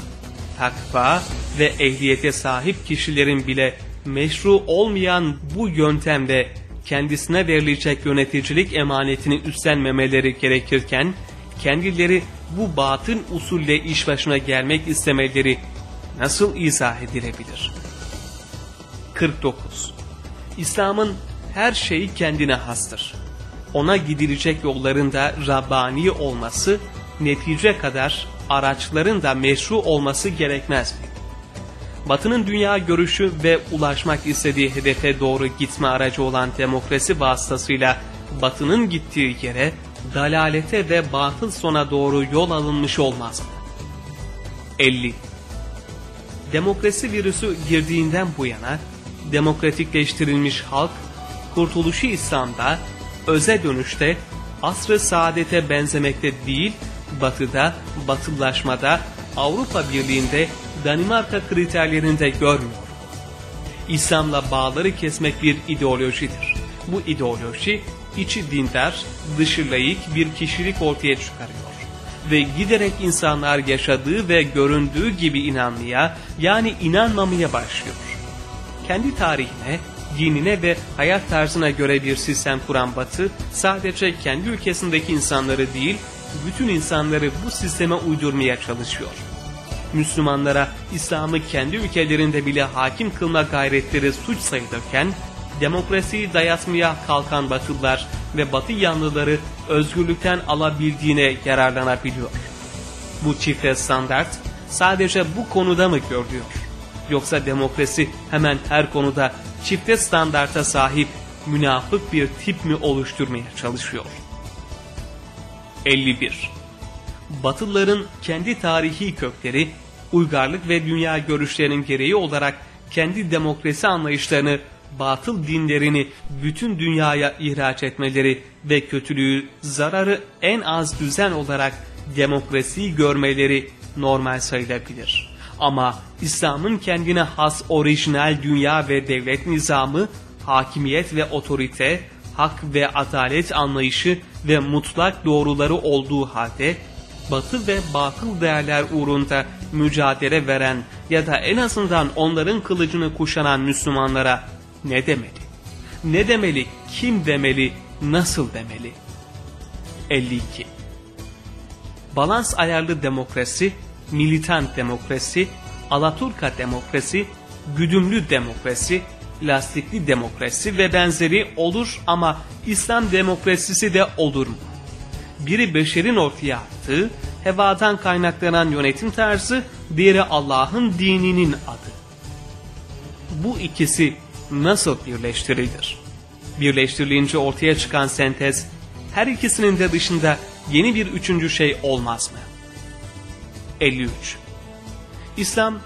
takva ve ehliyete sahip kişilerin bile meşru olmayan bu yöntemde kendisine verilecek yöneticilik emanetini üstlenmemeleri gerekirken kendileri bu batın usulle iş başına gelmek istemeleri nasıl izah edilebilir? 49. İslam'ın her şeyi kendine hastır. Ona gidilecek yollarında Rabbani olması, netice kadar araçların da meşru olması gerekmez mi? Batı'nın dünya görüşü ve ulaşmak istediği hedefe doğru gitme aracı olan demokrasi vasıtasıyla Batı'nın gittiği yere dalalete ve batıl sona doğru yol alınmış olmaz mı? 50. Demokrasi virüsü girdiğinden bu yana demokratikleştirilmiş halk, kurtuluşu İslam'da, öze dönüşte, asrı saadete benzemekte değil, batıda, batıllaşmada, Avrupa Birliği'nde, Danimarka kriterlerinde görmüyor. İslam'la bağları kesmek bir ideolojidir. Bu ideoloji içi dindar, dışı layık bir kişilik ortaya çıkarıyor. Ve giderek insanlar yaşadığı ve göründüğü gibi inanmaya yani inanmamaya başlıyor. Kendi tarihine, dinine ve hayat tarzına göre bir sistem kuran Batı sadece kendi ülkesindeki insanları değil, bütün insanları bu sisteme uydurmaya çalışıyor. Müslümanlara İslam'ı kendi ülkelerinde bile hakim kılma gayretleri suç sayılırken, demokrasiyi dayatmaya kalkan Batılılar ve Batı yanlıları özgürlükten alabildiğine yararlanabiliyor. Bu çifte standart sadece bu konuda mı görülüyor? Yoksa demokrasi hemen her konuda çifte standarta sahip münafık bir tip mi oluşturmaya çalışıyor? 51. Batılıların kendi tarihi kökleri, uygarlık ve dünya görüşlerinin gereği olarak kendi demokrasi anlayışlarını batıl dinlerini bütün dünyaya ihraç etmeleri ve kötülüğü, zararı en az düzen olarak demokrasiyi görmeleri normal sayılabilir. Ama İslam'ın kendine has orijinal dünya ve devlet nizamı, hakimiyet ve otorite, hak ve adalet anlayışı ve mutlak doğruları olduğu halde batı ve batıl değerler uğrunda mücadele veren ya da en azından onların kılıcını kuşanan Müslümanlara ne demeli? Ne demeli, kim demeli, nasıl demeli? 52. Balans ayarlı demokrasi, militant demokrasi, Alaturka demokrasi, güdümlü demokrasi, lastikli demokrasi ve benzeri olur ama İslam demokrasisi de olur mu? Biri beşerin ortaya attığı, hevadan kaynaklanan yönetim tarzı, diğeri Allah'ın dininin adı. Bu ikisi nasıl birleştirilir? Birleştirilince ortaya çıkan sentez her ikisinin de dışında yeni bir üçüncü şey olmaz mı? 53. İslam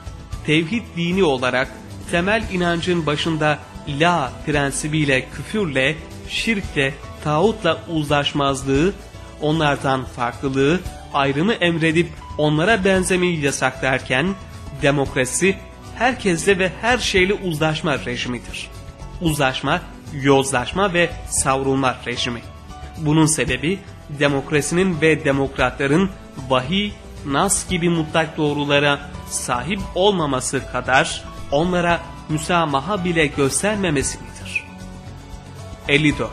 tevhid dini olarak temel inancın başında la prensibiyle küfürle, şirkle, tağutla uzlaşmazlığı, onlardan farklılığı, ayrımı emredip onlara benzemeyi yasaklarken, demokrasi herkesle ve her şeyle uzlaşma rejimidir. Uzlaşma, yozlaşma ve savrulma rejimi. Bunun sebebi demokrasinin ve demokratların vahiy, nas gibi mutlak doğrulara sahip olmaması kadar onlara müsamaha bile göstermemesi midir? 54.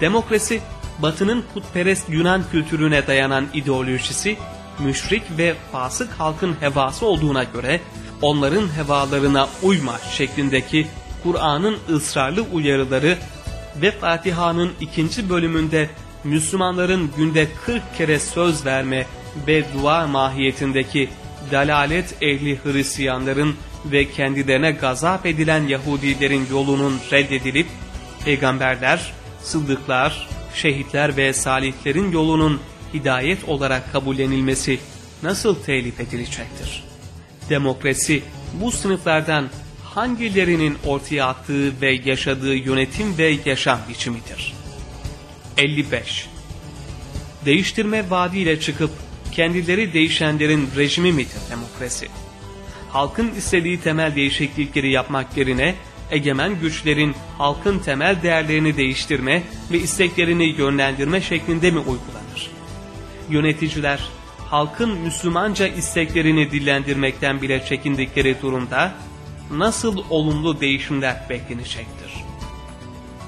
Demokrasi, Batı'nın putperest Yunan kültürüne dayanan ideolojisi, müşrik ve fasık halkın hevası olduğuna göre, onların hevalarına uyma şeklindeki Kur'an'ın ısrarlı uyarıları ve Fatiha'nın ikinci bölümünde Müslümanların günde 40 kere söz verme ve dua mahiyetindeki dalalet ehli Hristiyanların ve kendilerine gazap edilen Yahudilerin yolunun reddedilip, peygamberler, sıddıklar, şehitler ve salihlerin yolunun hidayet olarak kabullenilmesi nasıl telif edilecektir? Demokrasi bu sınıflardan hangilerinin ortaya attığı ve yaşadığı yönetim ve yaşam biçimidir? 55. Değiştirme vaadiyle çıkıp kendileri değişenlerin rejimi midir demokrasi? Halkın istediği temel değişiklikleri yapmak yerine egemen güçlerin halkın temel değerlerini değiştirme ve isteklerini yönlendirme şeklinde mi uygulanır? Yöneticiler halkın Müslümanca isteklerini dillendirmekten bile çekindikleri durumda nasıl olumlu değişimler beklenecektir?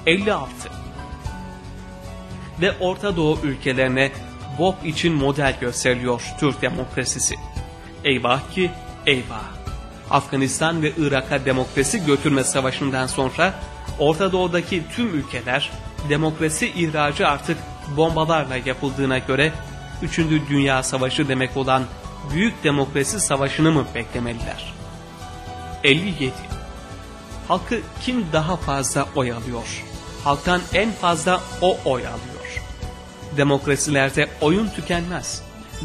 56. Ve Orta Doğu ülkelerine BOP için model gösteriliyor Türk demokrasisi. Eyvah ki eyvah. Afganistan ve Irak'a demokrasi götürme savaşından sonra Orta Doğu'daki tüm ülkeler demokrasi ihracı artık bombalarla yapıldığına göre 3. Dünya Savaşı demek olan Büyük Demokrasi Savaşı'nı mı beklemeliler? 57. Halkı kim daha fazla oy alıyor? Halktan en fazla o oy alıyor. Demokrasilerde oyun tükenmez.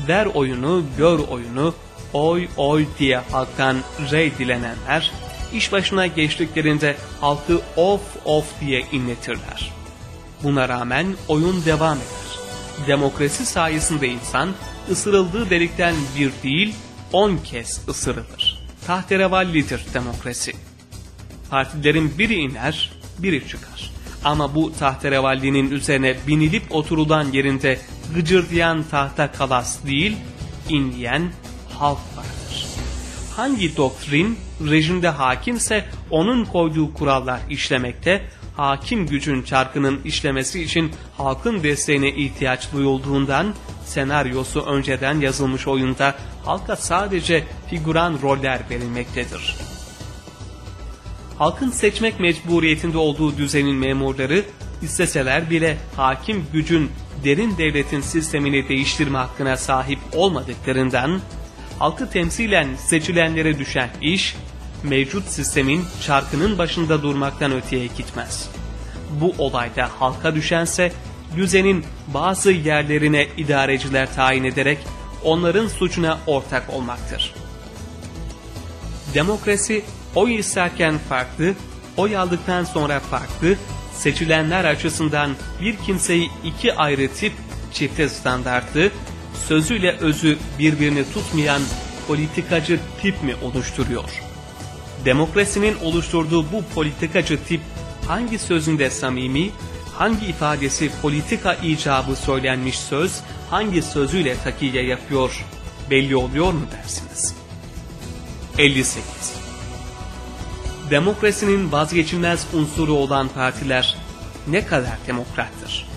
Ver oyunu, gör oyunu, oy oy diye halktan rey dilenenler, iş başına geçtiklerinde halkı of of diye inletirler. Buna rağmen oyun devam eder. Demokrasi sayesinde insan ısırıldığı delikten bir değil on kez ısırılır. Tahterevallidir demokrasi. Partilerin biri iner, biri çıkar. Ama bu tahterevallinin üzerine binilip oturulan yerinde gıcırdayan tahta kalas değil, inleyen halk vardır. Hangi doktrin rejimde hakimse onun koyduğu kurallar işlemekte, hakim gücün çarkının işlemesi için halkın desteğine ihtiyaç duyulduğundan senaryosu önceden yazılmış oyunda halka sadece figüran roller verilmektedir. Halkın seçmek mecburiyetinde olduğu düzenin memurları isteseler bile hakim gücün derin devletin sistemini değiştirme hakkına sahip olmadıklarından halkı temsilen seçilenlere düşen iş, mevcut sistemin çarkının başında durmaktan öteye gitmez. Bu olayda halka düşense, düzenin bazı yerlerine idareciler tayin ederek onların suçuna ortak olmaktır. Demokrasi oy isterken farklı, oy aldıktan sonra farklı, seçilenler açısından bir kimseyi iki ayrı tip çifte standartlı, sözüyle özü birbirini tutmayan politikacı tip mi oluşturuyor? Demokrasinin oluşturduğu bu politikacı tip hangi sözünde samimi, hangi ifadesi politika icabı söylenmiş söz, hangi sözüyle takiye yapıyor belli oluyor mu dersiniz? 58. Demokrasinin vazgeçilmez unsuru olan partiler ne kadar demokrattır?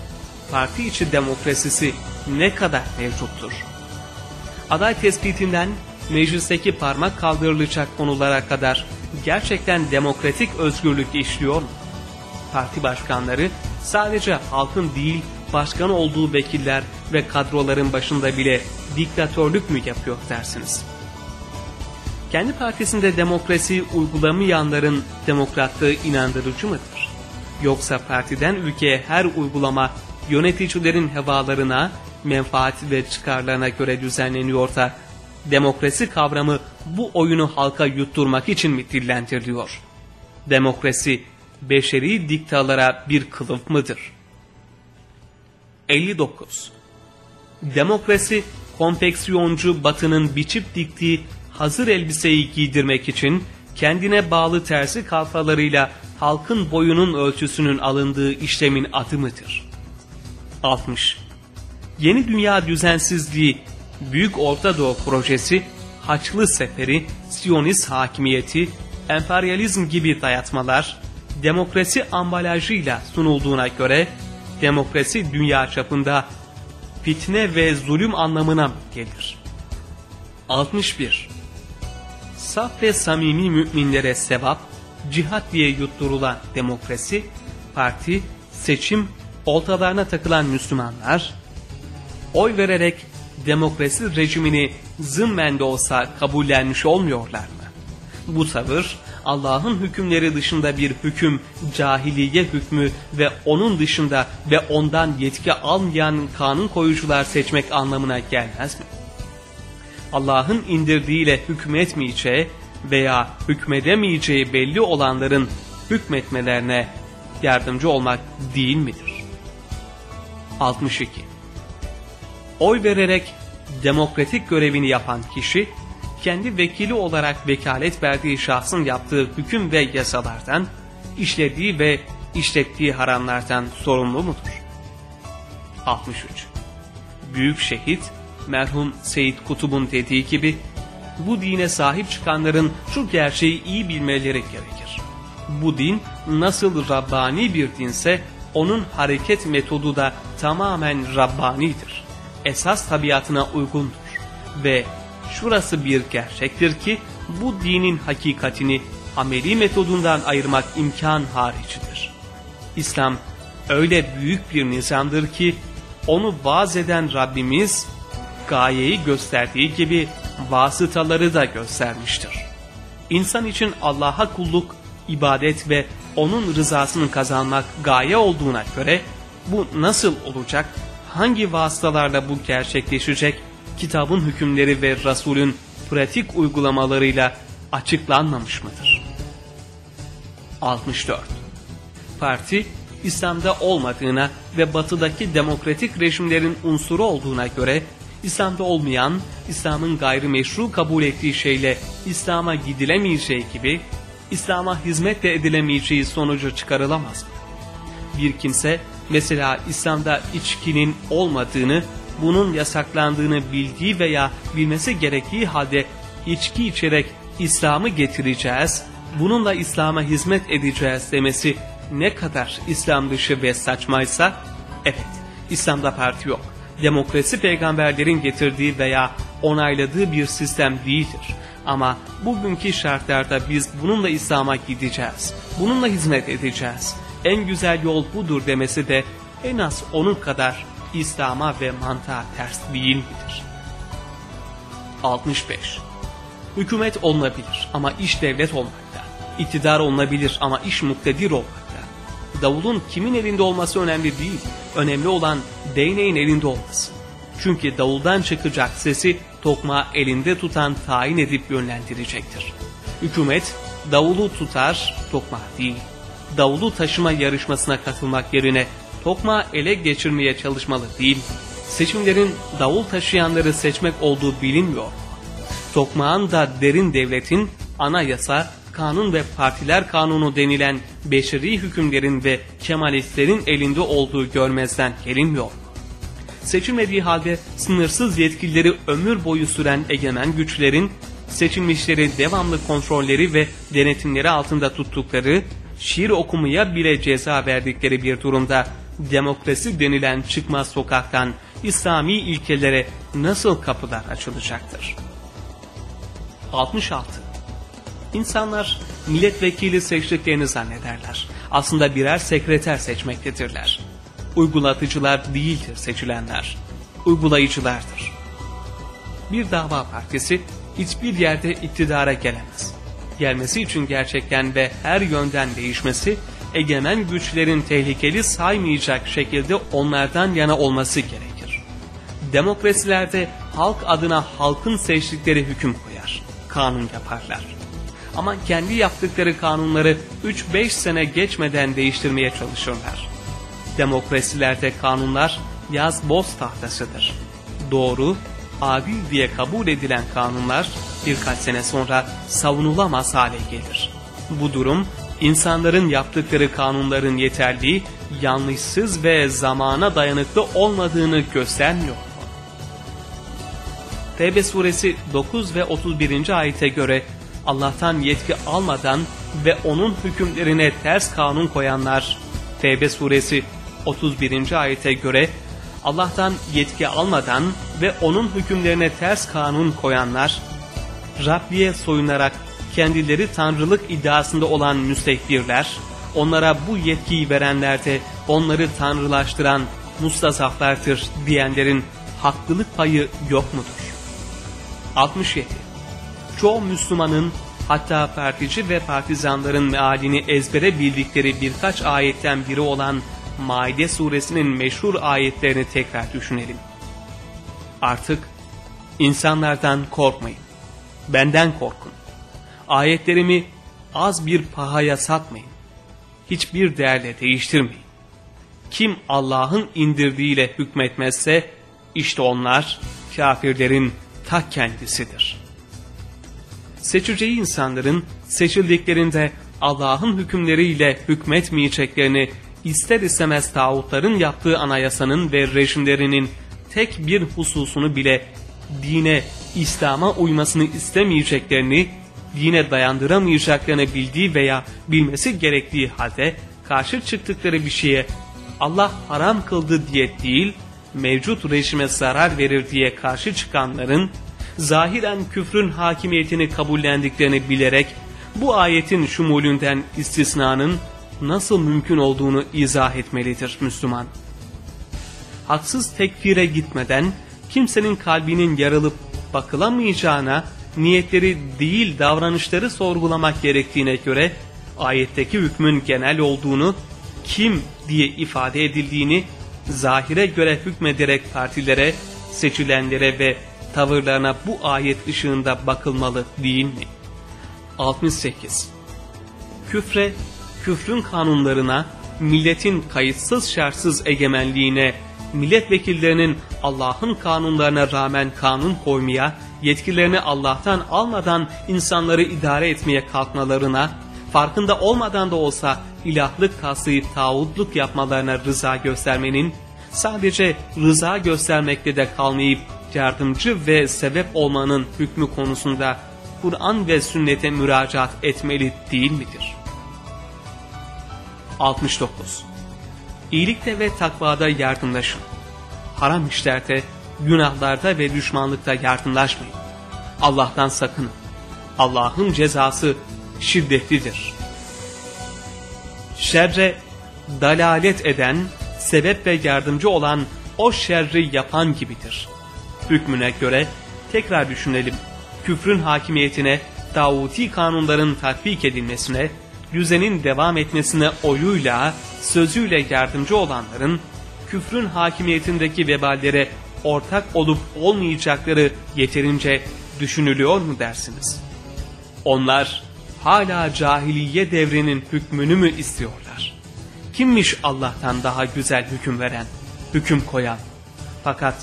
Parti içi demokrasisi ne kadar mevcuttur? Aday tespitinden meclisteki parmak kaldırılacak konulara kadar gerçekten demokratik özgürlük işliyor mu? Parti başkanları sadece halkın değil başkan olduğu vekiller ve kadroların başında bile diktatörlük mü yapıyor dersiniz? Kendi partisinde demokrasi uygulamayanların demokratlığı inandırıcı mıdır? Yoksa partiden ülkeye her uygulama yöneticilerin hevalarına, menfaat ve çıkarlarına göre düzenleniyor da demokrasi kavramı bu oyunu halka yutturmak için mi dillendiriliyor? Demokrasi, beşeri diktalara bir kılıf mıdır? 59. Demokrasi, konfeksiyoncu batının biçip diktiği hazır elbiseyi giydirmek için kendine bağlı tersi kalfalarıyla halkın boyunun ölçüsünün alındığı işlemin adı mıdır? 60. Yeni Dünya Düzensizliği, Büyük Orta Doğu Projesi, Haçlı Seferi, Siyonist Hakimiyeti, emperyalizm gibi dayatmalar, demokrasi ambalajıyla sunulduğuna göre, demokrasi dünya çapında fitne ve zulüm anlamına gelir. 61. Saf ve samimi müminlere sevap, cihat diye yutturulan demokrasi, parti, seçim, oltalarına takılan Müslümanlar, oy vererek demokrasi rejimini zımmen de olsa kabullenmiş olmuyorlar mı? Bu tavır Allah'ın hükümleri dışında bir hüküm, cahiliye hükmü ve onun dışında ve ondan yetki almayan kanun koyucular seçmek anlamına gelmez mi? Allah'ın indirdiğiyle hükmetmeyeceği veya hükmedemeyeceği belli olanların hükmetmelerine yardımcı olmak değil midir? 62. Oy vererek demokratik görevini yapan kişi, kendi vekili olarak vekalet verdiği şahsın yaptığı hüküm ve yasalardan, işlediği ve işlettiği haramlardan sorumlu mudur? 63. Büyük şehit, merhum Seyit Kutub'un dediği gibi, bu dine sahip çıkanların şu gerçeği iyi bilmeleri gerekir. Bu din nasıl Rabbani bir dinse, onun hareket metodu da tamamen Rabbanidir. Esas tabiatına uygundur. Ve şurası bir gerçektir ki, bu dinin hakikatini ameli metodundan ayırmak imkan haricidir. İslam öyle büyük bir nizamdır ki, onu vaaz eden Rabbimiz, gayeyi gösterdiği gibi vasıtaları da göstermiştir. İnsan için Allah'a kulluk, ibadet ve onun rızasını kazanmak gaye olduğuna göre bu nasıl olacak, hangi vasıtalarla bu gerçekleşecek, kitabın hükümleri ve Resulün pratik uygulamalarıyla açıklanmamış mıdır? 64. Parti, İslam'da olmadığına ve batıdaki demokratik rejimlerin unsuru olduğuna göre İslam'da olmayan, İslam'ın gayrimeşru kabul ettiği şeyle İslam'a gidilemeyeceği gibi, İslam'a hizmet de edilemeyeceği sonucu çıkarılamaz mı? Bir kimse mesela İslam'da içkinin olmadığını, bunun yasaklandığını bildiği veya bilmesi gerektiği halde içki içerek İslam'ı getireceğiz, bununla İslam'a hizmet edeceğiz demesi ne kadar İslam dışı ve saçmaysa, evet İslam'da parti yok demokrasi peygamberlerin getirdiği veya onayladığı bir sistem değildir. Ama bugünkü şartlarda biz bununla İslam'a gideceğiz. Bununla hizmet edeceğiz. En güzel yol budur demesi de en az onun kadar İslam'a ve mantığa ters değil midir? 65. Hükümet olunabilir ama iş devlet olmakta. İktidar olunabilir ama iş muktedir olmakta. Davulun kimin elinde olması önemli değil. Önemli olan değneğin elinde olması. Çünkü davuldan çıkacak sesi tokma elinde tutan tayin edip yönlendirecektir. Hükümet davulu tutar, tokma değil. Davulu taşıma yarışmasına katılmak yerine tokma ele geçirmeye çalışmalı değil. Seçimlerin davul taşıyanları seçmek olduğu bilinmiyor. Tokmağın da derin devletin anayasa, kanun ve partiler kanunu denilen beşeri hükümlerin ve kemalistlerin elinde olduğu görmezden gelinmiyor. Seçilmediği halde sınırsız yetkileri ömür boyu süren egemen güçlerin seçilmişleri devamlı kontrolleri ve denetimleri altında tuttukları, şiir okumaya bile ceza verdikleri bir durumda demokrasi denilen çıkmaz sokaktan İslami ilkelere nasıl kapılar açılacaktır? 66. İnsanlar milletvekili seçtiklerini zannederler. Aslında birer sekreter seçmektedirler. Uygulatıcılar değildir seçilenler. Uygulayıcılardır. Bir dava partisi hiçbir yerde iktidara gelemez. Gelmesi için gerçekten ve her yönden değişmesi, egemen güçlerin tehlikeli saymayacak şekilde onlardan yana olması gerekir. Demokrasilerde halk adına halkın seçtikleri hüküm koyar, kanun yaparlar Ama kendi yaptıkları kanunları 3-5 sene geçmeden değiştirmeye çalışırlar. Demokrasilerde kanunlar yaz boz tahtasıdır. Doğru, adil diye kabul edilen kanunlar birkaç sene sonra savunulamaz hale gelir. Bu durum insanların yaptıkları kanunların yeterli, yanlışsız ve zamana dayanıklı olmadığını göstermiyor. Tevbe suresi 9 ve 31. ayete göre Allah'tan yetki almadan ve onun hükümlerine ters kanun koyanlar, Tevbe suresi 31. ayete göre Allah'tan yetki almadan ve onun hükümlerine ters kanun koyanlar, Rabbiye soyunarak kendileri tanrılık iddiasında olan müstekbirler, onlara bu yetkiyi verenler de onları tanrılaştıran mustazaflardır diyenlerin haklılık payı yok mudur? 67. Çoğu Müslümanın hatta partici ve partizanların mealini ezbere bildikleri birkaç ayetten biri olan Maide suresinin meşhur ayetlerini tekrar düşünelim. Artık insanlardan korkmayın. Benden korkun. Ayetlerimi az bir pahaya satmayın. Hiçbir değerle değiştirmeyin. Kim Allah'ın indirdiğiyle hükmetmezse işte onlar kafirlerin ta kendisidir. Seçeceği insanların seçildiklerinde Allah'ın hükümleriyle hükmetmeyeceklerini ister istemez tağutların yaptığı anayasanın ve rejimlerinin tek bir hususunu bile dine, İslam'a uymasını istemeyeceklerini, dine dayandıramayacaklarını bildiği veya bilmesi gerektiği halde karşı çıktıkları bir şeye Allah haram kıldı diye değil, mevcut rejime zarar verir diye karşı çıkanların, zahiren küfrün hakimiyetini kabullendiklerini bilerek, bu ayetin şumulünden istisnanın nasıl mümkün olduğunu izah etmelidir Müslüman. Haksız tekfire gitmeden, kimsenin kalbinin yarılıp bakılamayacağına, niyetleri değil davranışları sorgulamak gerektiğine göre, ayetteki hükmün genel olduğunu, kim diye ifade edildiğini zahire göre hükmederek partilere, seçilenlere ve tavırlarına bu ayet ışığında bakılmalı değil mi? 68. Küfre, küfrün kanunlarına, milletin kayıtsız şartsız egemenliğine, milletvekillerinin Allah'ın kanunlarına rağmen kanun koymaya, yetkilerini Allah'tan almadan insanları idare etmeye kalkmalarına, farkında olmadan da olsa ilahlık taslayıp tağutluk yapmalarına rıza göstermenin, sadece rıza göstermekle de kalmayıp yardımcı ve sebep olmanın hükmü konusunda Kur'an ve sünnete müracaat etmeli değil midir? 69. İyilikte ve takvada yardımlaşın. Haram işlerde, günahlarda ve düşmanlıkta yardımlaşmayın. Allah'tan sakının. Allah'ın cezası şiddetlidir. Şerre dalalet eden, sebep ve yardımcı olan o şerri yapan gibidir. Hükmüne göre tekrar düşünelim. Küfrün hakimiyetine, Davuti kanunların tatbik edilmesine, düzenin devam etmesine oyuyla, sözüyle yardımcı olanların, küfrün hakimiyetindeki veballere ortak olup olmayacakları yeterince düşünülüyor mu dersiniz? Onlar hala cahiliye devrinin hükmünü mü istiyorlar? Kimmiş Allah'tan daha güzel hüküm veren, hüküm koyan? Fakat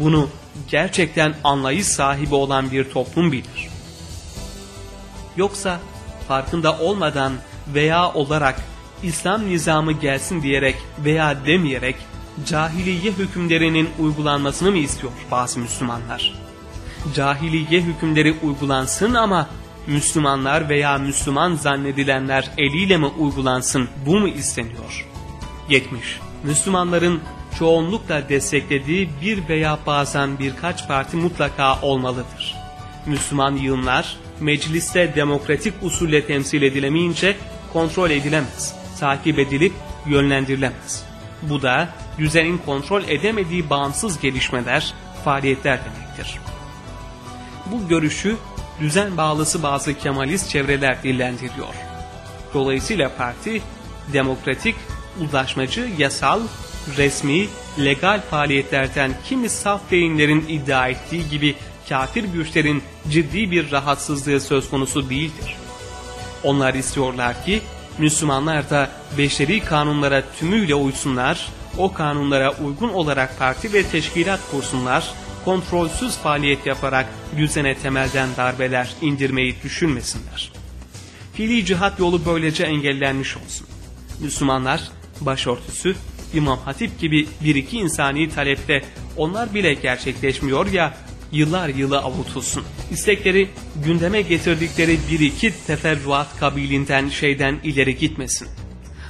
bunu gerçekten anlayış sahibi olan bir toplum bilir. Yoksa farkında olmadan veya olarak İslam nizamı gelsin diyerek veya demeyerek cahiliye hükümlerinin uygulanmasını mı istiyor bazı Müslümanlar? Cahiliye hükümleri uygulansın ama Müslümanlar veya Müslüman zannedilenler eliyle mi uygulansın bu mu isteniyor? 70. Müslümanların çoğunlukla desteklediği bir veya bazen birkaç parti mutlaka olmalıdır. Müslüman yığınlar mecliste demokratik usulle temsil edilemeyince kontrol edilemez, takip edilip yönlendirilemez. Bu da düzenin kontrol edemediği bağımsız gelişmeler, faaliyetler demektir. Bu görüşü düzen bağlısı bazı Kemalist çevreler dillendiriyor. Dolayısıyla parti demokratik, uzlaşmacı, yasal, resmi, legal faaliyetlerden kimi saf beyinlerin iddia ettiği gibi kafir güçlerin ciddi bir rahatsızlığı söz konusu değildir. Onlar istiyorlar ki Müslümanlar da beşeri kanunlara tümüyle uysunlar, o kanunlara uygun olarak parti ve teşkilat kursunlar, kontrolsüz faaliyet yaparak düzene temelden darbeler indirmeyi düşünmesinler. Fiili cihat yolu böylece engellenmiş olsun. Müslümanlar başörtüsü, İmam Hatip gibi bir iki insani talepte onlar bile gerçekleşmiyor ya yıllar yılı avutulsun. İstekleri gündeme getirdikleri bir iki teferruat kabilinden şeyden ileri gitmesin.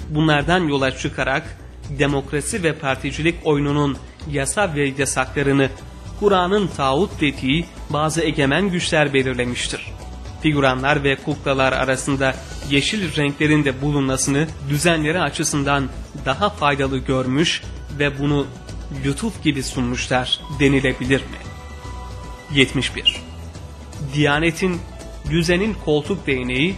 Bunlardan yola çıkarak demokrasi ve particilik oyununun yasa ve yasaklarını Kur'an'ın tağut dediği bazı egemen güçler belirlemiştir. Figüranlar ve kuklalar arasında yeşil renklerin de bulunmasını düzenleri açısından daha faydalı görmüş ve bunu lütuf gibi sunmuşlar denilebilir mi? 71. Diyanetin, düzenin koltuk değneği,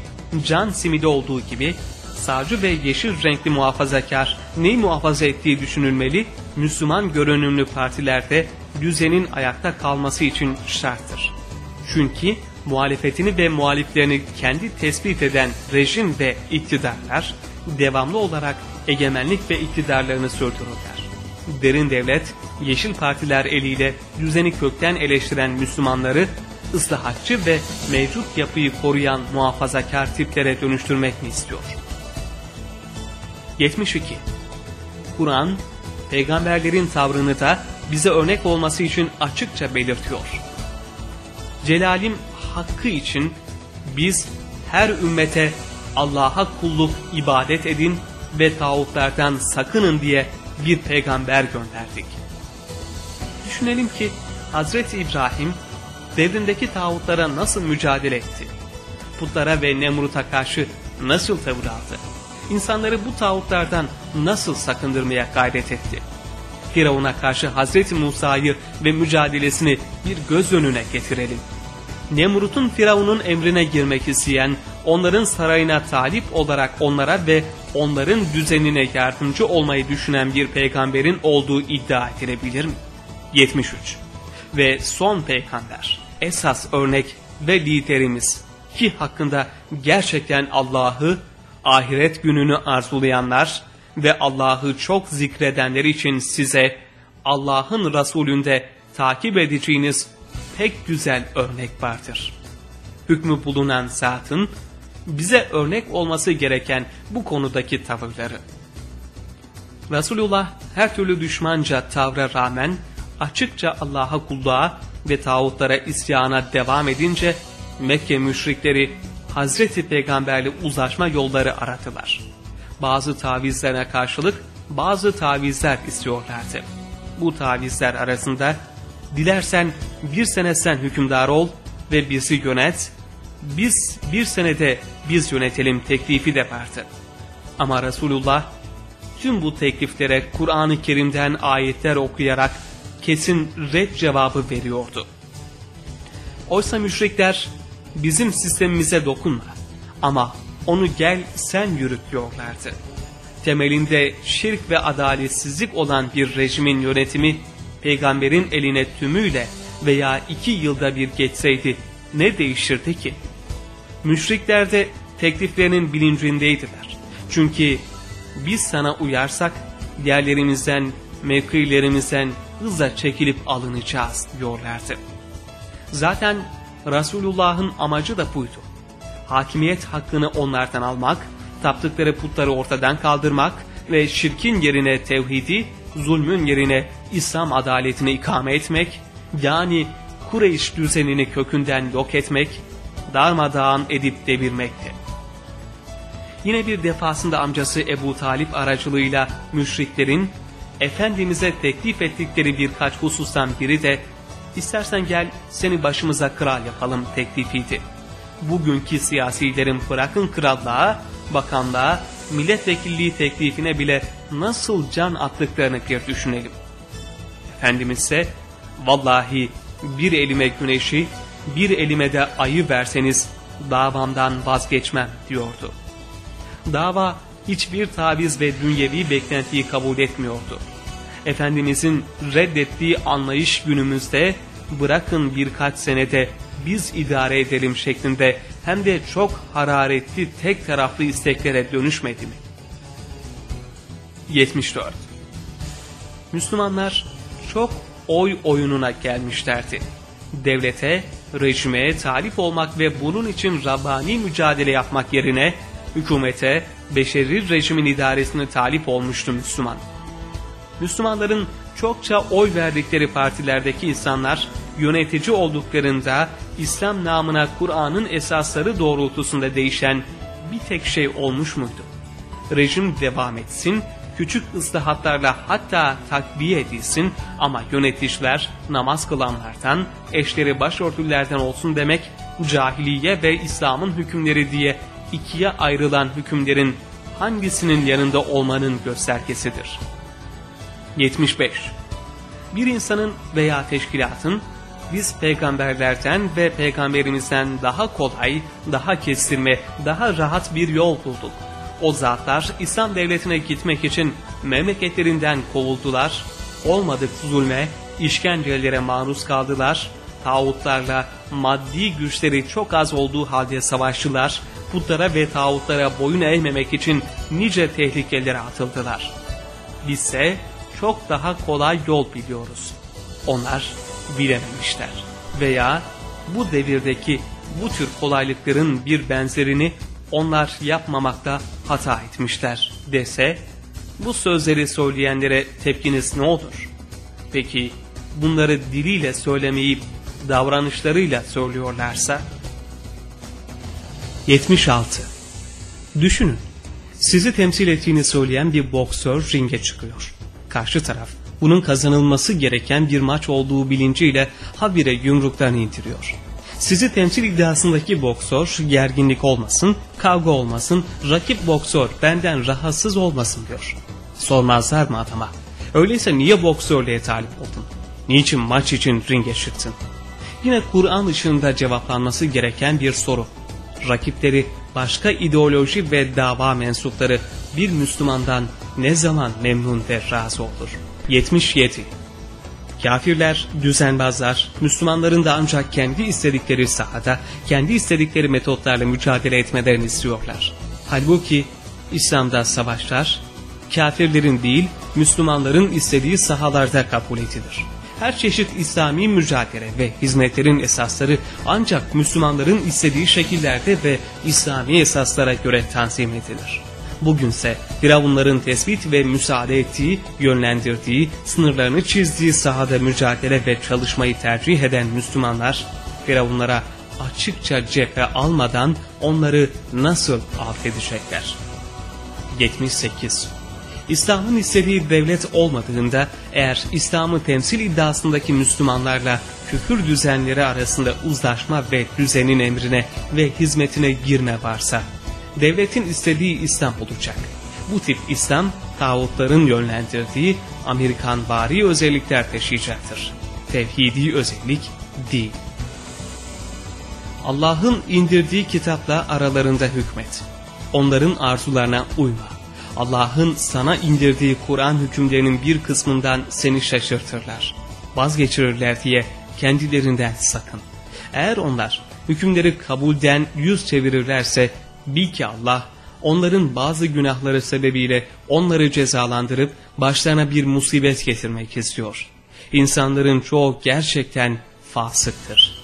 can simidi olduğu gibi sağcı ve yeşil renkli muhafazakar neyi muhafaza ettiği düşünülmeli, Müslüman görünümlü partilerde düzenin ayakta kalması için şarttır. Çünkü muhalefetini ve muhaliflerini kendi tespit eden rejim ve iktidarlar devamlı olarak egemenlik ve iktidarlarını sürdürürler. Derin devlet, yeşil partiler eliyle düzeni kökten eleştiren Müslümanları ıslahatçı ve mevcut yapıyı koruyan muhafazakar tiplere dönüştürmek mi istiyor? 72. Kur'an, peygamberlerin tavrını da bize örnek olması için açıkça belirtiyor. Celalim hakkı için biz her ümmete Allah'a kulluk ibadet edin ve tağutlardan sakının diye bir peygamber gönderdik. Düşünelim ki Hazreti İbrahim devrindeki tağutlara nasıl mücadele etti? Putlara ve Nemrut'a karşı nasıl tavır aldı? İnsanları bu tağutlardan nasıl sakındırmaya gayret etti? Firavun'a karşı Hazreti Musa'yı ve mücadelesini bir göz önüne getirelim. Nemrut'un Firavun'un emrine girmek isteyen, onların sarayına talip olarak onlara ve onların düzenine yardımcı olmayı düşünen bir peygamberin olduğu iddia edilebilir mi? 73. Ve son peygamber, esas örnek ve liderimiz ki hakkında gerçekten Allah'ı, ahiret gününü arzulayanlar ve Allah'ı çok zikredenler için size Allah'ın Resulünde takip edeceğiniz pek güzel örnek vardır. Hükmü bulunan zatın bize örnek olması gereken bu konudaki tavırları. Resulullah her türlü düşmanca tavra rağmen açıkça Allah'a kulluğa ve tağutlara isyana devam edince Mekke müşrikleri Hazreti Peygamberle uzlaşma yolları aradılar. Bazı tavizlerine karşılık bazı tavizler istiyorlardı. Bu tavizler arasında dilersen bir sene sen hükümdar ol ve bizi yönet, biz bir senede biz yönetelim teklifi de vardı. Ama Resulullah tüm bu tekliflere Kur'an-ı Kerim'den ayetler okuyarak kesin red cevabı veriyordu. Oysa müşrikler bizim sistemimize dokunma ama onu gel sen yürüt diyorlardı. Temelinde şirk ve adaletsizlik olan bir rejimin yönetimi peygamberin eline tümüyle veya iki yılda bir geçseydi ne değişirdi ki? Müşrikler de tekliflerinin bilincindeydiler. Çünkü biz sana uyarsak yerlerimizden, mevkilerimizden hızla çekilip alınacağız diyorlardı. Zaten Resulullah'ın amacı da buydu. Hakimiyet hakkını onlardan almak, taptıkları putları ortadan kaldırmak ve şirkin yerine tevhidi, zulmün yerine İslam adaletini ikame etmek, yani Kureyş düzenini kökünden yok etmek, darmadağın edip devirmekti. Yine bir defasında amcası Ebu Talip aracılığıyla müşriklerin Efendimiz'e teklif ettikleri birkaç husustan biri de istersen gel seni başımıza kral yapalım teklifiydi. Bugünkü siyasilerin bırakın krallığa, bakanlığa, milletvekilliği teklifine bile nasıl can attıklarını bir düşünelim. Efendimiz ise vallahi bir elime güneşi, bir elime de ayı verseniz davamdan vazgeçmem diyordu. Dava hiçbir taviz ve dünyevi beklentiyi kabul etmiyordu. Efendimizin reddettiği anlayış günümüzde bırakın birkaç senede biz idare edelim şeklinde hem de çok hararetli tek taraflı isteklere dönüşmedi mi? 74. Müslümanlar çok oy oyununa gelmişlerdi. Devlete, rejime talip olmak ve bunun için Rabbani mücadele yapmak yerine hükümete, beşeri rejimin idaresine talip olmuştu Müslüman. Müslümanların çokça oy verdikleri partilerdeki insanlar yönetici olduklarında İslam namına Kur'an'ın esasları doğrultusunda değişen bir tek şey olmuş muydu? Rejim devam etsin, küçük ıslahatlarla hatta takviye edilsin ama yöneticiler namaz kılanlardan, eşleri başörtülerden olsun demek cahiliye ve İslam'ın hükümleri diye ikiye ayrılan hükümlerin hangisinin yanında olmanın göstergesidir. 75. Bir insanın veya teşkilatın biz peygamberlerden ve peygamberimizden daha kolay, daha kestirme, daha rahat bir yol bulduk. O zatlar İslam devletine gitmek için memleketlerinden kovuldular, olmadık zulme, işkencelere maruz kaldılar, tağutlarla maddi güçleri çok az olduğu halde savaştılar, putlara ve tağutlara boyun eğmemek için nice tehlikelere atıldılar. Bizse çok daha kolay yol biliyoruz. Onlar bilememişler veya bu devirdeki bu tür kolaylıkların bir benzerini onlar yapmamakta hata etmişler dese bu sözleri söyleyenlere tepkiniz ne olur? Peki bunları diliyle söylemeyip davranışlarıyla söylüyorlarsa? 76. Düşünün, sizi temsil ettiğini söyleyen bir boksör ringe çıkıyor. Karşı taraf bunun kazanılması gereken bir maç olduğu bilinciyle habire yumruklarını indiriyor. Sizi temsil iddiasındaki boksör gerginlik olmasın, kavga olmasın, rakip boksör benden rahatsız olmasın diyor. Sormazlar mı adama? Öyleyse niye boksörlüğe talip oldun? Niçin maç için ringe çıktın? Yine Kur'an ışığında cevaplanması gereken bir soru. Rakipleri başka ideoloji ve dava mensupları bir Müslümandan ne zaman memnun ve razı olur? 77. Kafirler, düzenbazlar, Müslümanların da ancak kendi istedikleri sahada, kendi istedikleri metotlarla mücadele etmelerini istiyorlar. Halbuki İslam'da savaşlar, kafirlerin değil, Müslümanların istediği sahalarda kabul edilir. Her çeşit İslami mücadele ve hizmetlerin esasları ancak Müslümanların istediği şekillerde ve İslami esaslara göre tanzim edilir. Bugünse Firavunların tespit ve müsaade ettiği, yönlendirdiği, sınırlarını çizdiği sahada mücadele ve çalışmayı tercih eden Müslümanlar, Firavunlara açıkça cephe almadan onları nasıl alt edecekler? 78. İslam'ın istediği devlet olmadığında eğer İslam'ı temsil iddiasındaki Müslümanlarla küfür düzenleri arasında uzlaşma ve düzenin emrine ve hizmetine girme varsa, devletin istediği İslam olacak. Bu tip İslam, tağutların yönlendirdiği Amerikan vari özellikler taşıyacaktır. Tevhidi özellik değil. Allah'ın indirdiği kitapla aralarında hükmet. Onların arzularına uyma. Allah'ın sana indirdiği Kur'an hükümlerinin bir kısmından seni şaşırtırlar. Vazgeçirirler diye kendilerinden sakın. Eğer onlar hükümleri kabulden yüz çevirirlerse bil ki Allah onların bazı günahları sebebiyle onları cezalandırıp başlarına bir musibet getirmek istiyor. İnsanların çoğu gerçekten fasıktır.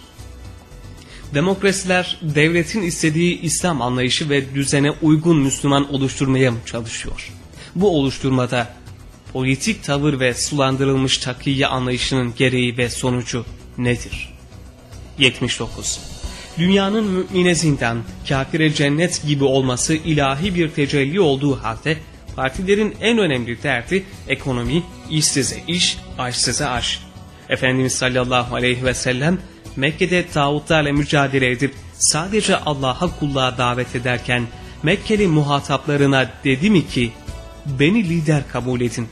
Demokrasiler devletin istediği İslam anlayışı ve düzene uygun Müslüman oluşturmaya mı çalışıyor? Bu oluşturmada politik tavır ve sulandırılmış takiye anlayışının gereği ve sonucu nedir? 79. Dünyanın mümine zindan, kafire cennet gibi olması ilahi bir tecelli olduğu halde partilerin en önemli derdi ekonomi, işsize iş, açsıza aş. Efendimiz sallallahu aleyhi ve sellem Mekke'de tağutlarla mücadele edip sadece Allah'a kulluğa davet ederken Mekkeli muhataplarına dedi mi ki beni lider kabul edin.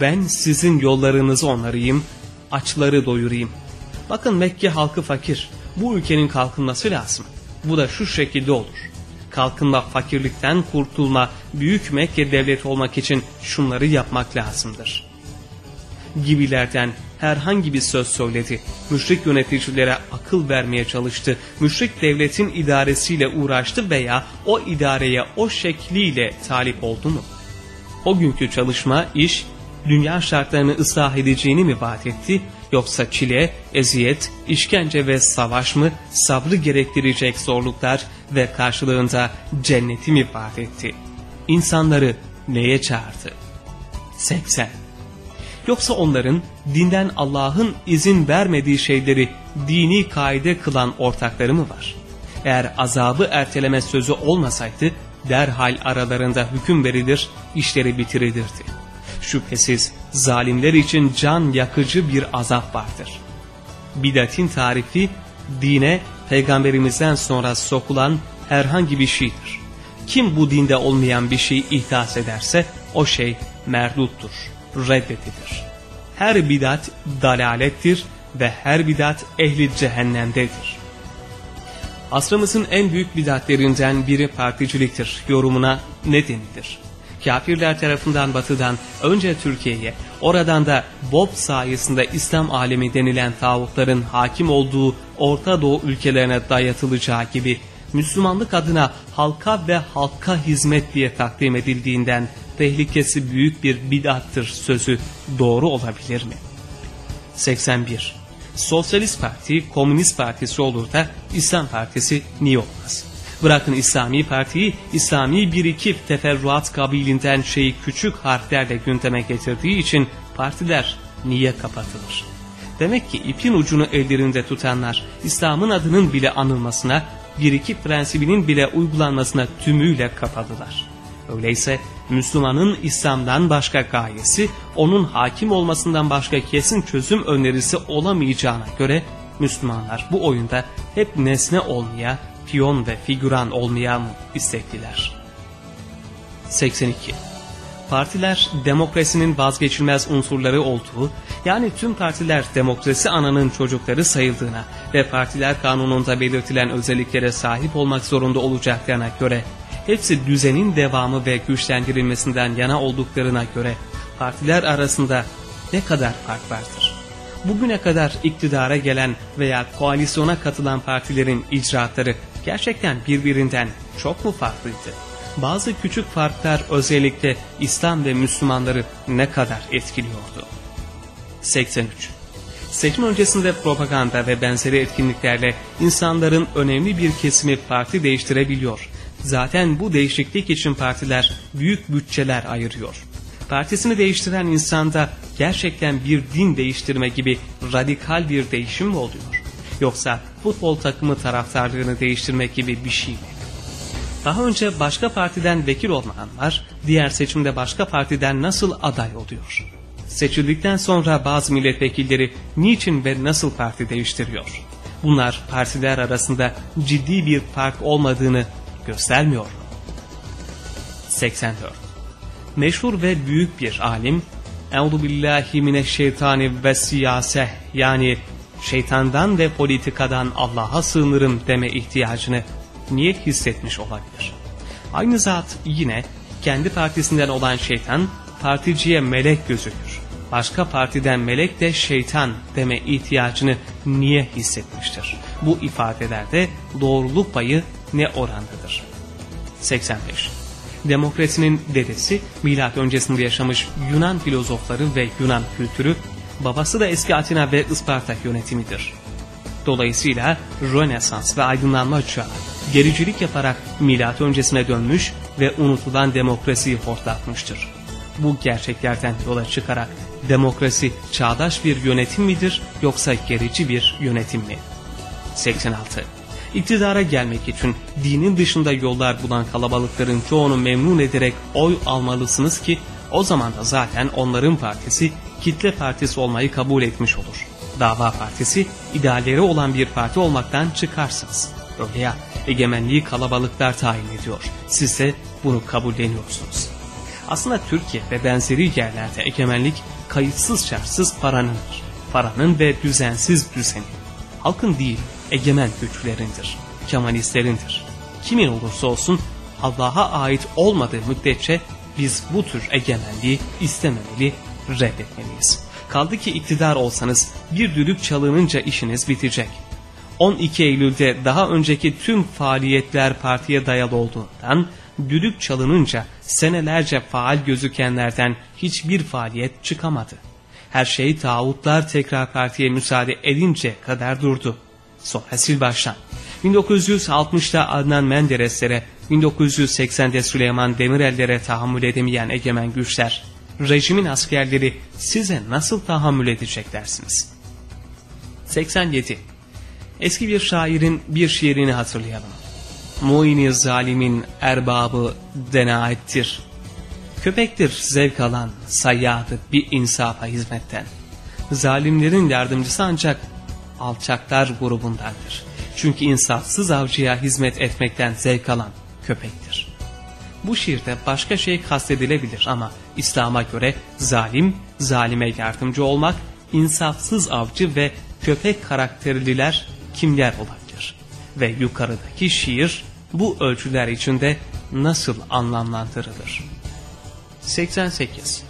Ben sizin yollarınızı onarayım, açları doyurayım. Bakın Mekke halkı fakir. Bu ülkenin kalkınması lazım. Bu da şu şekilde olur. Kalkınma, fakirlikten kurtulma, büyük Mekke devleti olmak için şunları yapmak lazımdır. Gibilerden herhangi bir söz söyledi. Müşrik yöneticilere akıl vermeye çalıştı. Müşrik devletin idaresiyle uğraştı veya o idareye o şekliyle talip oldu mu? O günkü çalışma, iş, dünya şartlarını ıslah edeceğini mi vaat etti, yoksa çile, eziyet, işkence ve savaş mı sabrı gerektirecek zorluklar ve karşılığında cenneti mi vaat etti? İnsanları neye çağırdı? 80. Yoksa onların dinden Allah'ın izin vermediği şeyleri dini kaide kılan ortakları mı var? Eğer azabı erteleme sözü olmasaydı derhal aralarında hüküm verilir, işleri bitirilirdi. Şüphesiz zalimler için can yakıcı bir azap vardır. Bidatin tarifi dine peygamberimizden sonra sokulan herhangi bir şeydir. Kim bu dinde olmayan bir şey ihdas ederse o şey merduttur, reddedilir. Her bidat dalalettir ve her bidat ehli cehennemdedir. Asrımızın en büyük bidatlerinden biri particiliktir yorumuna ne denilir? Kafirler tarafından batıdan önce Türkiye'ye, oradan da Bob sayesinde İslam alemi denilen tağutların hakim olduğu Orta Doğu ülkelerine dayatılacağı gibi Müslümanlık adına halka ve halka hizmet diye takdim edildiğinden tehlikesi büyük bir bidattır sözü doğru olabilir mi? 81. Sosyalist Parti, Komünist Partisi olur da İslam Partisi niye olmaz? Bırakın İslami Parti'yi, İslami bir iki teferruat kabilinden şeyi küçük harflerle gündeme getirdiği için partiler niye kapatılır? Demek ki ipin ucunu ellerinde tutanlar İslam'ın adının bile anılmasına, bir iki prensibinin bile uygulanmasına tümüyle kapadılar. Öyleyse Müslümanın İslam'dan başka gayesi, onun hakim olmasından başka kesin çözüm önerisi olamayacağına göre Müslümanlar bu oyunda hep nesne olmaya, piyon ve figüran olmaya mı istekliler? 82. Partiler demokrasinin vazgeçilmez unsurları olduğu, yani tüm partiler demokrasi ananın çocukları sayıldığına ve partiler kanununda belirtilen özelliklere sahip olmak zorunda olacaklarına göre hepsi düzenin devamı ve güçlendirilmesinden yana olduklarına göre partiler arasında ne kadar fark vardır? Bugüne kadar iktidara gelen veya koalisyona katılan partilerin icraatları gerçekten birbirinden çok mu farklıydı? Bazı küçük farklar özellikle İslam ve Müslümanları ne kadar etkiliyordu? 83. Seçim öncesinde propaganda ve benzeri etkinliklerle insanların önemli bir kesimi parti değiştirebiliyor Zaten bu değişiklik için partiler büyük bütçeler ayırıyor. Partisini değiştiren insanda gerçekten bir din değiştirme gibi radikal bir değişim mi oluyor? Yoksa futbol takımı taraftarlığını değiştirmek gibi bir şey mi? Daha önce başka partiden vekil olmayanlar diğer seçimde başka partiden nasıl aday oluyor? Seçildikten sonra bazı milletvekilleri niçin ve nasıl parti değiştiriyor? Bunlar partiler arasında ciddi bir fark olmadığını göstermiyor. 84. Meşhur ve büyük bir alim Euzu billahi mineşşeytani ve siyaseh yani şeytandan ve politikadan Allah'a sığınırım deme ihtiyacını niye hissetmiş olabilir? Aynı zat yine kendi partisinden olan şeytan particiye melek gözükür. Başka partiden melek de şeytan deme ihtiyacını niye hissetmiştir? Bu ifadelerde doğruluk payı ne orandadır? 85. Demokrasinin dedesi milat öncesinde yaşamış Yunan filozofları ve Yunan kültürü, babası da eski Atina ve Isparta yönetimidir. Dolayısıyla Rönesans ve aydınlanma çağı gericilik yaparak milat öncesine dönmüş ve unutulan demokrasiyi hortlatmıştır. Bu gerçeklerden yola çıkarak demokrasi çağdaş bir yönetim midir yoksa gerici bir yönetim mi? 86. İktidara gelmek için dinin dışında yollar bulan kalabalıkların çoğunu memnun ederek oy almalısınız ki o zaman da zaten onların partisi kitle partisi olmayı kabul etmiş olur. Dava partisi idealleri olan bir parti olmaktan çıkarsınız. Öyle ya egemenliği kalabalıklar tayin ediyor. Siz de bunu kabulleniyorsunuz. Aslında Türkiye ve benzeri yerlerde egemenlik kayıtsız şartsız paranındır. Paranın ve düzensiz düzeni. Halkın değil egemen güçlerindir, Kemalistlerindir. Kimin olursa olsun Allah'a ait olmadığı müddetçe biz bu tür egemenliği istememeli, reddetmeliyiz. Kaldı ki iktidar olsanız bir düdük çalınınca işiniz bitecek. 12 Eylül'de daha önceki tüm faaliyetler partiye dayalı olduğundan düdük çalınınca senelerce faal gözükenlerden hiçbir faaliyet çıkamadı. Her şey tağutlar tekrar partiye müsaade edince kadar durdu. Sonra sil baştan. 1960'da Adnan Menderes'lere, 1980'de Süleyman Demirel'lere tahammül edemeyen egemen güçler, rejimin askerleri size nasıl tahammül edecek dersiniz? 87. Eski bir şairin bir şiirini hatırlayalım. Muini zalimin erbabı denaettir. Köpektir zevk alan sayyadı bir insafa hizmetten. Zalimlerin yardımcısı ancak alçaklar grubundandır. Çünkü insafsız avcıya hizmet etmekten zevk alan köpektir. Bu şiirde başka şey kastedilebilir ama İslam'a göre zalim, zalime yardımcı olmak, insafsız avcı ve köpek karakterliler kimler olabilir? Ve yukarıdaki şiir bu ölçüler içinde nasıl anlamlandırılır? 88.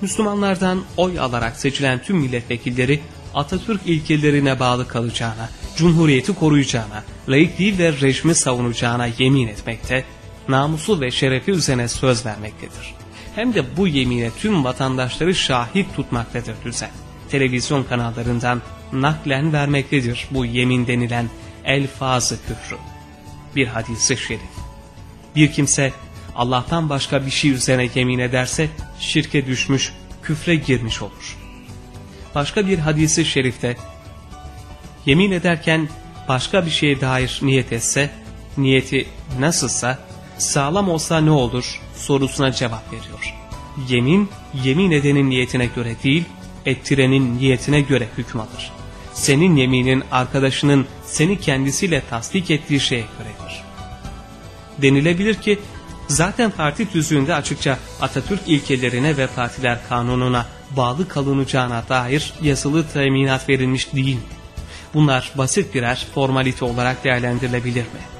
Müslümanlardan oy alarak seçilen tüm milletvekilleri Atatürk ilkelerine bağlı kalacağına, cumhuriyeti koruyacağına, laikliği ve rejimi savunacağına yemin etmekte, namusu ve şerefi üzerine söz vermektedir. Hem de bu yemine tüm vatandaşları şahit tutmaktadır düzen. Televizyon kanallarından naklen vermektedir bu yemin denilen elfazı küfrü. Bir hadisi şerif. Bir kimse Allah'tan başka bir şey üzerine yemin ederse şirke düşmüş, küfre girmiş olur. Başka bir hadisi şerifte yemin ederken başka bir şeye dair niyet etse, niyeti nasılsa sağlam olsa ne olur sorusuna cevap veriyor. Yemin, yemin edenin niyetine göre değil, ettirenin niyetine göre hüküm alır. Senin yeminin arkadaşının seni kendisiyle tasdik ettiği şeye göredir. Denilebilir ki zaten parti tüzüğünde açıkça Atatürk ilkelerine ve partiler kanununa bağlı kalınacağına dair yazılı teminat verilmiş değil? Bunlar basit birer formalite olarak değerlendirilebilir mi?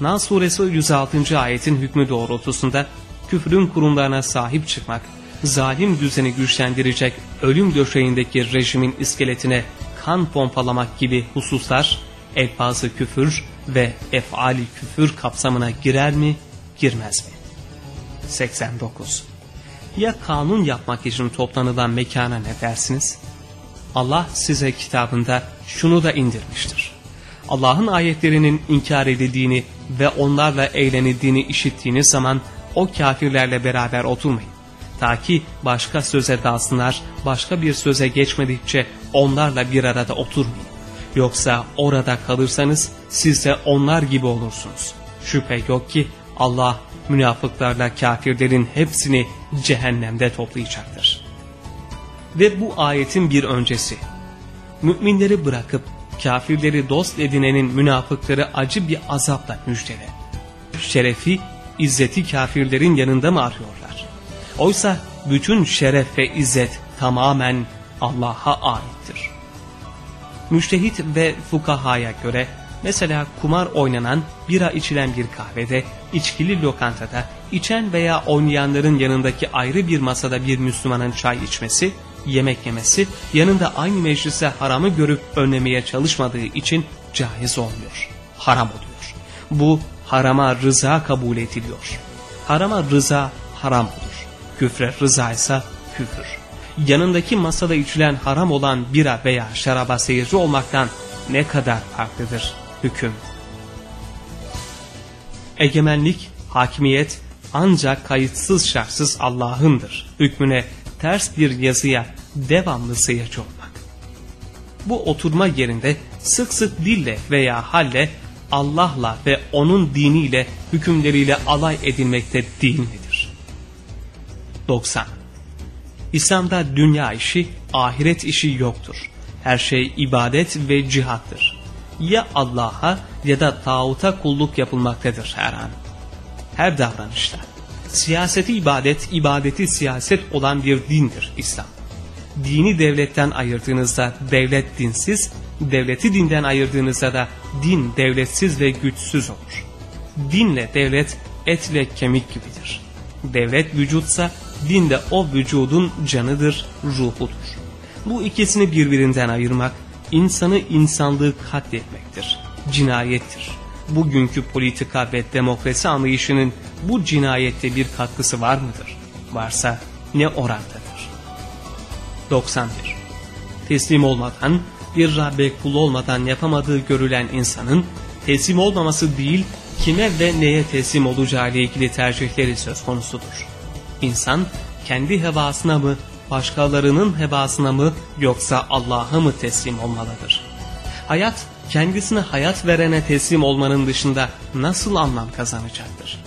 Nas suresi 106. ayetin hükmü doğrultusunda küfrün kurumlarına sahip çıkmak, zalim düzeni güçlendirecek ölüm döşeğindeki rejimin iskeletine kan pompalamak gibi hususlar elfazı küfür ve efali küfür kapsamına girer mi, girmez mi? 89. Ya kanun yapmak için toplanılan mekana ne dersiniz? Allah size kitabında şunu da indirmiştir. Allah'ın ayetlerinin inkar edildiğini ve onlarla eğlenildiğini işittiğiniz zaman o kafirlerle beraber oturmayın. Ta ki başka söze dalsınlar, başka bir söze geçmedikçe onlarla bir arada oturmayın. Yoksa orada kalırsanız siz de onlar gibi olursunuz. Şüphe yok ki Allah münafıklarla kafirlerin hepsini cehennemde toplayacaktır. Ve bu ayetin bir öncesi. Müminleri bırakıp kafirleri dost edinenin münafıkları acı bir azapla müjdele. Şerefi, izzeti kafirlerin yanında mı arıyorlar? Oysa bütün şeref ve izzet tamamen Allah'a aittir. Müştehit ve fukahaya göre mesela kumar oynanan, bira içilen bir kahvede, içkili lokantada, içen veya oynayanların yanındaki ayrı bir masada bir Müslümanın çay içmesi, yemek yemesi, yanında aynı meclise haramı görüp önlemeye çalışmadığı için caiz olmuyor. Haram oluyor. Bu harama rıza kabul ediliyor. Harama rıza haram olur. Küfre rıza ise küfür. Yanındaki masada içilen haram olan bira veya şaraba seyirci olmaktan ne kadar farklıdır hüküm. Egemenlik, hakimiyet ancak kayıtsız şartsız Allah'ındır. Hükmüne ters bir yazıya devamlı sıyırcı olmak. Bu oturma yerinde sık sık dille veya halle Allah'la ve onun diniyle hükümleriyle alay edilmekte değil midir? 90. İslam'da dünya işi, ahiret işi yoktur. Her şey ibadet ve cihattır. Ya Allah'a ya da tağuta kulluk yapılmaktadır her an. Her davranışta. Siyaseti ibadet, ibadeti siyaset olan bir dindir İslam. Dini devletten ayırdığınızda devlet dinsiz, devleti dinden ayırdığınızda da din devletsiz ve güçsüz olur. Dinle devlet etle kemik gibidir. Devlet vücutsa din de o vücudun canıdır, ruhudur. Bu ikisini birbirinden ayırmak, insanı insanlığı katletmektir, cinayettir. Bugünkü politika ve demokrasi anlayışının bu cinayette bir katkısı var mıdır? Varsa ne orandadır? 91. Teslim olmadan, bir Rabbe kul olmadan yapamadığı görülen insanın teslim olmaması değil, kime ve neye teslim olacağı ile ilgili tercihleri söz konusudur. İnsan kendi hevasına mı, başkalarının hevasına mı yoksa Allah'a mı teslim olmalıdır? Hayat kendisine hayat verene teslim olmanın dışında nasıl anlam kazanacaktır?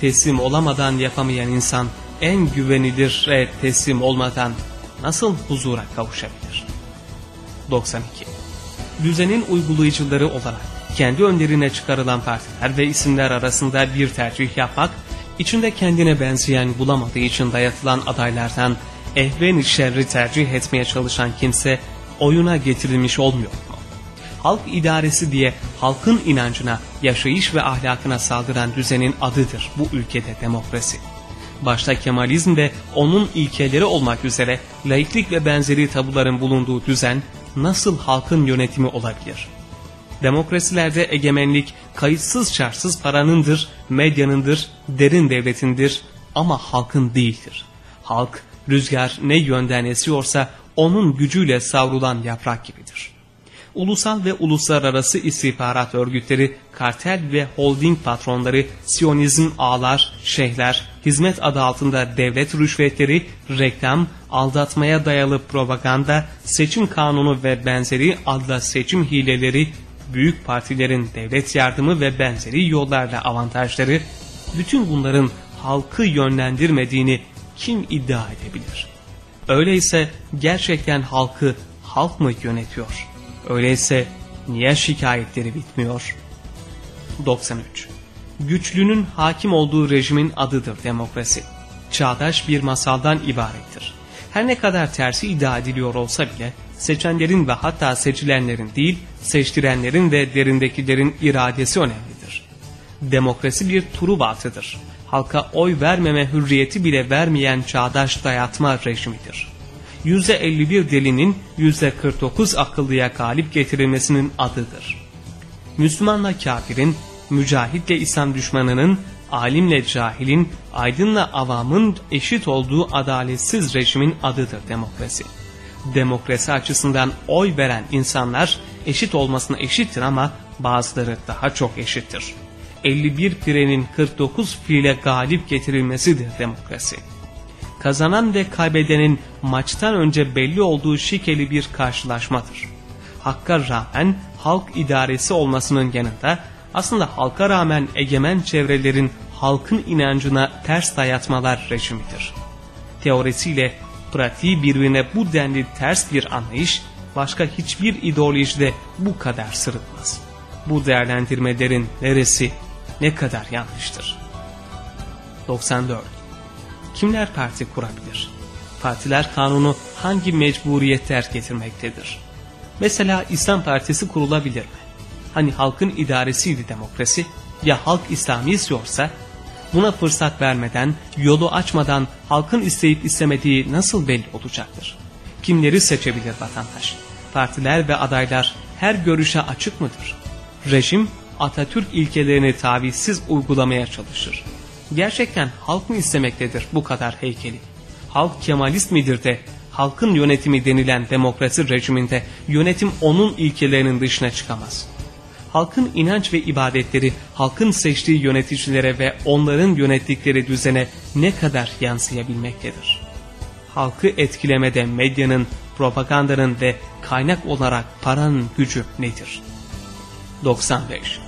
Teslim olamadan yapamayan insan en güvenilir ve teslim olmadan nasıl huzura kavuşabilir? 92. Düzenin uygulayıcıları olarak kendi önlerine çıkarılan partiler ve isimler arasında bir tercih yapmak, içinde kendine benzeyen bulamadığı için dayatılan adaylardan ehven şerri tercih etmeye çalışan kimse oyuna getirilmiş olmuyor mu? Halk idaresi diye halkın inancına, yaşayış ve ahlakına saldıran düzenin adıdır bu ülkede demokrasi. Başta Kemalizm ve onun ilkeleri olmak üzere laiklik ve benzeri tabuların bulunduğu düzen nasıl halkın yönetimi olabilir? Demokrasilerde egemenlik kayıtsız şartsız paranındır, medyanındır, derin devletindir ama halkın değildir. Halk rüzgar ne yönden esiyorsa onun gücüyle savrulan yaprak gibidir. Ulusal ve uluslararası istihbarat örgütleri, kartel ve holding patronları, siyonizm ağlar, şeyhler, hizmet adı altında devlet rüşvetleri, reklam, aldatmaya dayalı propaganda, seçim kanunu ve benzeri adla seçim hileleri, büyük partilerin devlet yardımı ve benzeri yollarla avantajları, bütün bunların halkı yönlendirmediğini kim iddia edebilir? Öyleyse gerçekten halkı halk mı yönetiyor? Öyleyse niye şikayetleri bitmiyor? 93. Güçlünün hakim olduğu rejimin adıdır demokrasi. Çağdaş bir masaldan ibarettir. Her ne kadar tersi iddia ediliyor olsa bile seçenlerin ve hatta seçilenlerin değil, seçtirenlerin ve derindekilerin iradesi önemlidir. Demokrasi bir Truvat'ıdır. Halka oy vermeme hürriyeti bile vermeyen çağdaş dayatma rejimidir. %51 delinin %49 akıllıya galip getirilmesinin adıdır. Müslümanla kafirin, mücahitle İslam düşmanının, alimle cahilin, aydınla avamın eşit olduğu adaletsiz rejimin adıdır demokrasi. Demokrasi açısından oy veren insanlar eşit olmasına eşittir ama bazıları daha çok eşittir. 51 pirenin 49 file galip getirilmesidir demokrasi. Kazanan ve kaybedenin maçtan önce belli olduğu şikeli bir karşılaşmadır. Hakka rağmen halk idaresi olmasının yanında aslında halka rağmen egemen çevrelerin halkın inancına ters dayatmalar rejimidir. Teorisiyle pratiği birbirine bu denli ters bir anlayış başka hiçbir ideolojide bu kadar sırıtmaz. Bu değerlendirmelerin neresi ne kadar yanlıştır? 94. Kimler parti kurabilir? Partiler kanunu hangi mecburiyetler getirmektedir? Mesela İslam Partisi kurulabilir mi? Hani halkın idaresiydi demokrasi? Ya halk İslami istiyorsa? Buna fırsat vermeden, yolu açmadan halkın isteyip istemediği nasıl belli olacaktır? Kimleri seçebilir vatandaş? Partiler ve adaylar her görüşe açık mıdır? Rejim Atatürk ilkelerini tavizsiz uygulamaya çalışır. Gerçekten halk mı istemektedir bu kadar heykeli? Halk Kemalist midir de halkın yönetimi denilen demokrasi rejiminde yönetim onun ilkelerinin dışına çıkamaz. Halkın inanç ve ibadetleri halkın seçtiği yöneticilere ve onların yönettikleri düzene ne kadar yansıyabilmektedir? Halkı etkilemede medyanın, propagandanın ve kaynak olarak paranın gücü nedir? 95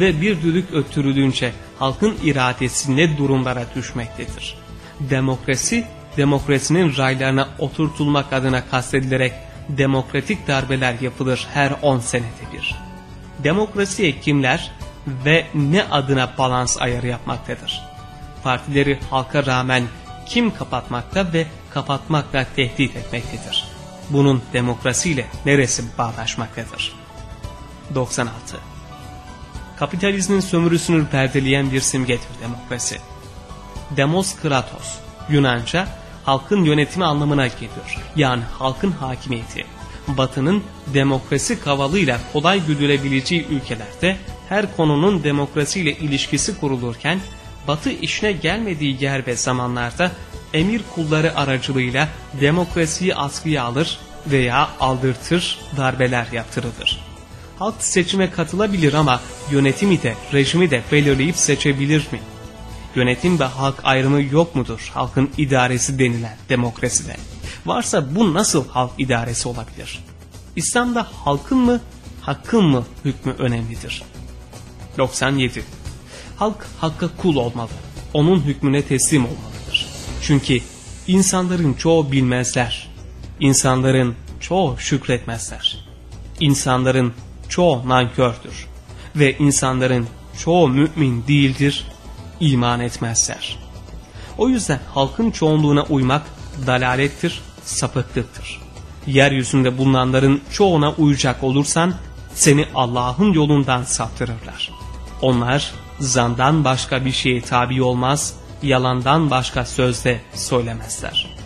ve bir düdük öttürülünce halkın iradesi ne durumlara düşmektedir. Demokrasi, demokrasinin raylarına oturtulmak adına kastedilerek demokratik darbeler yapılır her 10 senede bir. Demokrasiye kimler ve ne adına balans ayarı yapmaktadır? Partileri halka rağmen kim kapatmakta ve kapatmakla tehdit etmektedir? Bunun demokrasiyle neresi bağdaşmaktadır? 96 kapitalizmin sömürüsünü perdeleyen bir simgedir demokrasi. Demos Kratos, Yunanca halkın yönetimi anlamına geliyor. Yani halkın hakimiyeti. Batı'nın demokrasi kavalıyla kolay güdülebileceği ülkelerde her konunun demokrasiyle ilişkisi kurulurken Batı işine gelmediği yer ve zamanlarda emir kulları aracılığıyla demokrasiyi askıya alır veya aldırtır, darbeler yaptırılır. Halk seçime katılabilir ama yönetimi de rejimi de belirleyip seçebilir mi? Yönetim ve halk ayrımı yok mudur halkın idaresi denilen demokraside? Varsa bu nasıl halk idaresi olabilir? İslam'da halkın mı, hakkın mı hükmü önemlidir. 97. Halk hakka kul olmalı. Onun hükmüne teslim olmalıdır. Çünkü insanların çoğu bilmezler. İnsanların çoğu şükretmezler. İnsanların çoğu nankördür. Ve insanların çoğu mümin değildir, iman etmezler. O yüzden halkın çoğunluğuna uymak dalalettir, sapıklıktır. Yeryüzünde bulunanların çoğuna uyacak olursan seni Allah'ın yolundan saptırırlar. Onlar zandan başka bir şeye tabi olmaz, yalandan başka sözde söylemezler.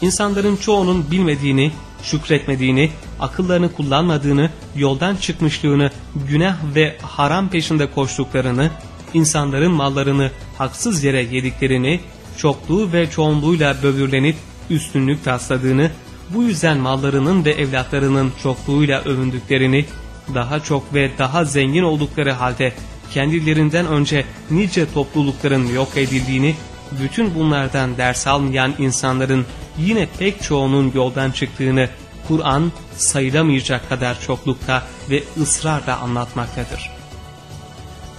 İnsanların çoğunun bilmediğini, şükretmediğini, akıllarını kullanmadığını, yoldan çıkmışlığını, günah ve haram peşinde koştuklarını, insanların mallarını haksız yere yediklerini, çokluğu ve çoğunluğuyla böbürlenip üstünlük tasladığını, bu yüzden mallarının ve evlatlarının çokluğuyla övündüklerini, daha çok ve daha zengin oldukları halde kendilerinden önce nice toplulukların yok edildiğini, bütün bunlardan ders almayan insanların yine pek çoğunun yoldan çıktığını Kur'an sayılamayacak kadar çoklukta ve ısrarla anlatmaktadır.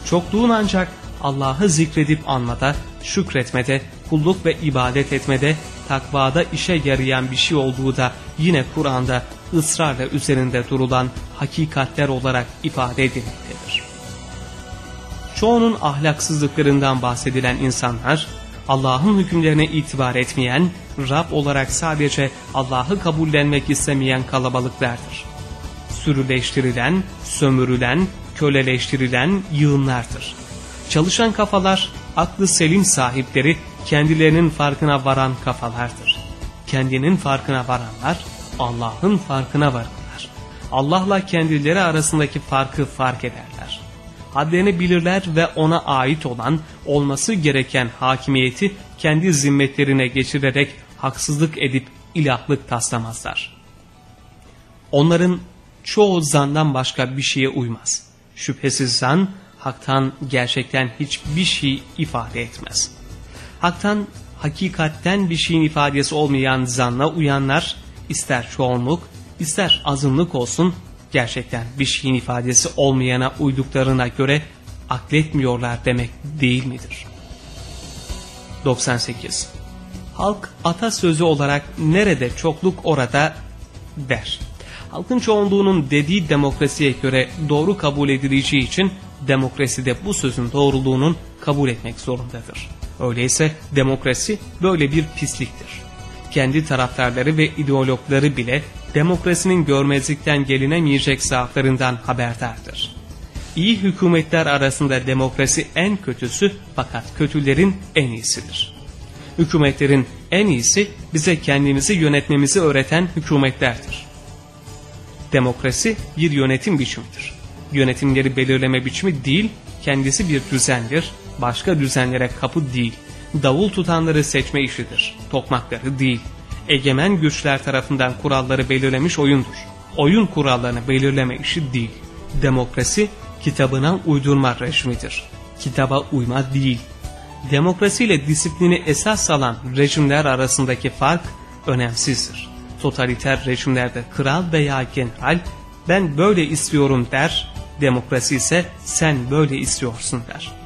Çokluğun ancak Allah'ı zikredip anmada, şükretmede, kulluk ve ibadet etmede, takvada işe yarayan bir şey olduğu da yine Kur'an'da ısrarla üzerinde durulan hakikatler olarak ifade edilmektedir. Çoğunun ahlaksızlıklarından bahsedilen insanlar, Allah'ın hükümlerine itibar etmeyen, Rab olarak sadece Allah'ı kabullenmek istemeyen kalabalıklardır. Sürüleştirilen, sömürülen, köleleştirilen yığınlardır. Çalışan kafalar, aklı selim sahipleri kendilerinin farkına varan kafalardır. Kendinin farkına varanlar Allah'ın farkına varırlar. Allah'la kendileri arasındaki farkı fark ederler. Hadlerini bilirler ve ona ait olan olması gereken hakimiyeti kendi zimmetlerine geçirerek haksızlık edip ilahlık taslamazlar. Onların çoğu zandan başka bir şeye uymaz. Şüphesiz zan haktan gerçekten hiçbir şey ifade etmez. Haktan hakikatten bir şeyin ifadesi olmayan zanla uyanlar ister çoğunluk ister azınlık olsun gerçekten bir şeyin ifadesi olmayana uyduklarına göre akletmiyorlar demek değil midir? 98. Halk atasözü olarak nerede çokluk orada der. Halkın çoğunluğunun dediği demokrasiye göre doğru kabul edileceği için demokrasi de bu sözün doğruluğunun kabul etmek zorundadır. Öyleyse demokrasi böyle bir pisliktir. Kendi taraftarları ve ideologları bile demokrasinin görmezlikten gelinemeyecek zaaflarından haberdardır. İyi hükümetler arasında demokrasi en kötüsü fakat kötülerin en iyisidir. Hükümetlerin en iyisi bize kendimizi yönetmemizi öğreten hükümetlerdir. Demokrasi bir yönetim biçimidir. Yönetimleri belirleme biçimi değil, kendisi bir düzendir, başka düzenlere kapı değil. Davul tutanları seçme işidir, tokmakları değil. Egemen güçler tarafından kuralları belirlemiş oyundur. Oyun kurallarını belirleme işi değil. Demokrasi kitabına uydurma rejimidir. Kitaba uyma değil. Demokrasiyle disiplini esas alan rejimler arasındaki fark önemsizdir. Totaliter rejimlerde kral veya general ben böyle istiyorum der, demokrasi ise sen böyle istiyorsun der.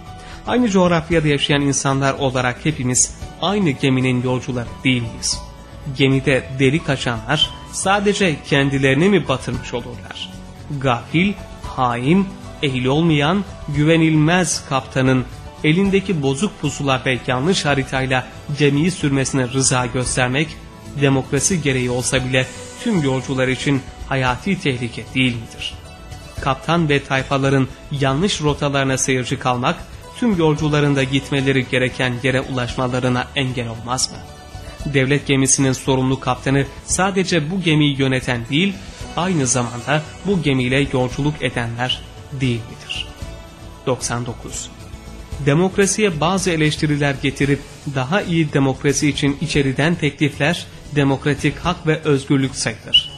Aynı coğrafyada yaşayan insanlar olarak hepimiz aynı geminin yolcuları değil miyiz? Gemide delik açanlar sadece kendilerini mi batırmış olurlar? Gafil, hain, ehil olmayan, güvenilmez kaptanın elindeki bozuk pusula ve yanlış haritayla gemiyi sürmesine rıza göstermek, demokrasi gereği olsa bile tüm yolcular için hayati tehlike değil midir? Kaptan ve tayfaların yanlış rotalarına seyirci kalmak, tüm yolcuların da gitmeleri gereken yere ulaşmalarına engel olmaz mı? Devlet gemisinin sorumlu kaptanı sadece bu gemiyi yöneten değil, aynı zamanda bu gemiyle yolculuk edenler değil midir? 99. Demokrasiye bazı eleştiriler getirip daha iyi demokrasi için içeriden teklifler demokratik hak ve özgürlük sayılır.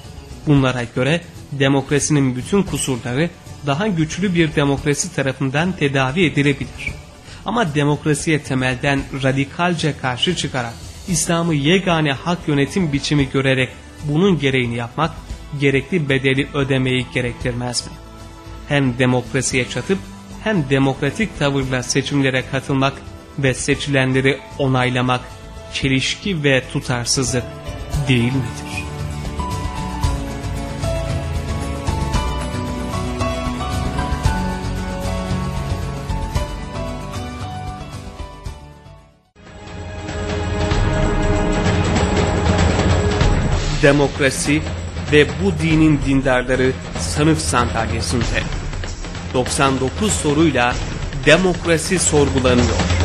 Bunlara göre demokrasinin bütün kusurları daha güçlü bir demokrasi tarafından tedavi edilebilir. Ama demokrasiye temelden radikalce karşı çıkarak İslam'ı yegane hak yönetim biçimi görerek bunun gereğini yapmak gerekli bedeli ödemeyi gerektirmez mi? Hem demokrasiye çatıp hem demokratik tavırla seçimlere katılmak ve seçilenleri onaylamak çelişki ve tutarsızlık değil midir? Demokrasi ve bu dinin dindarları sınıf sandalyesinde. 99 soruyla demokrasi sorgulanıyor.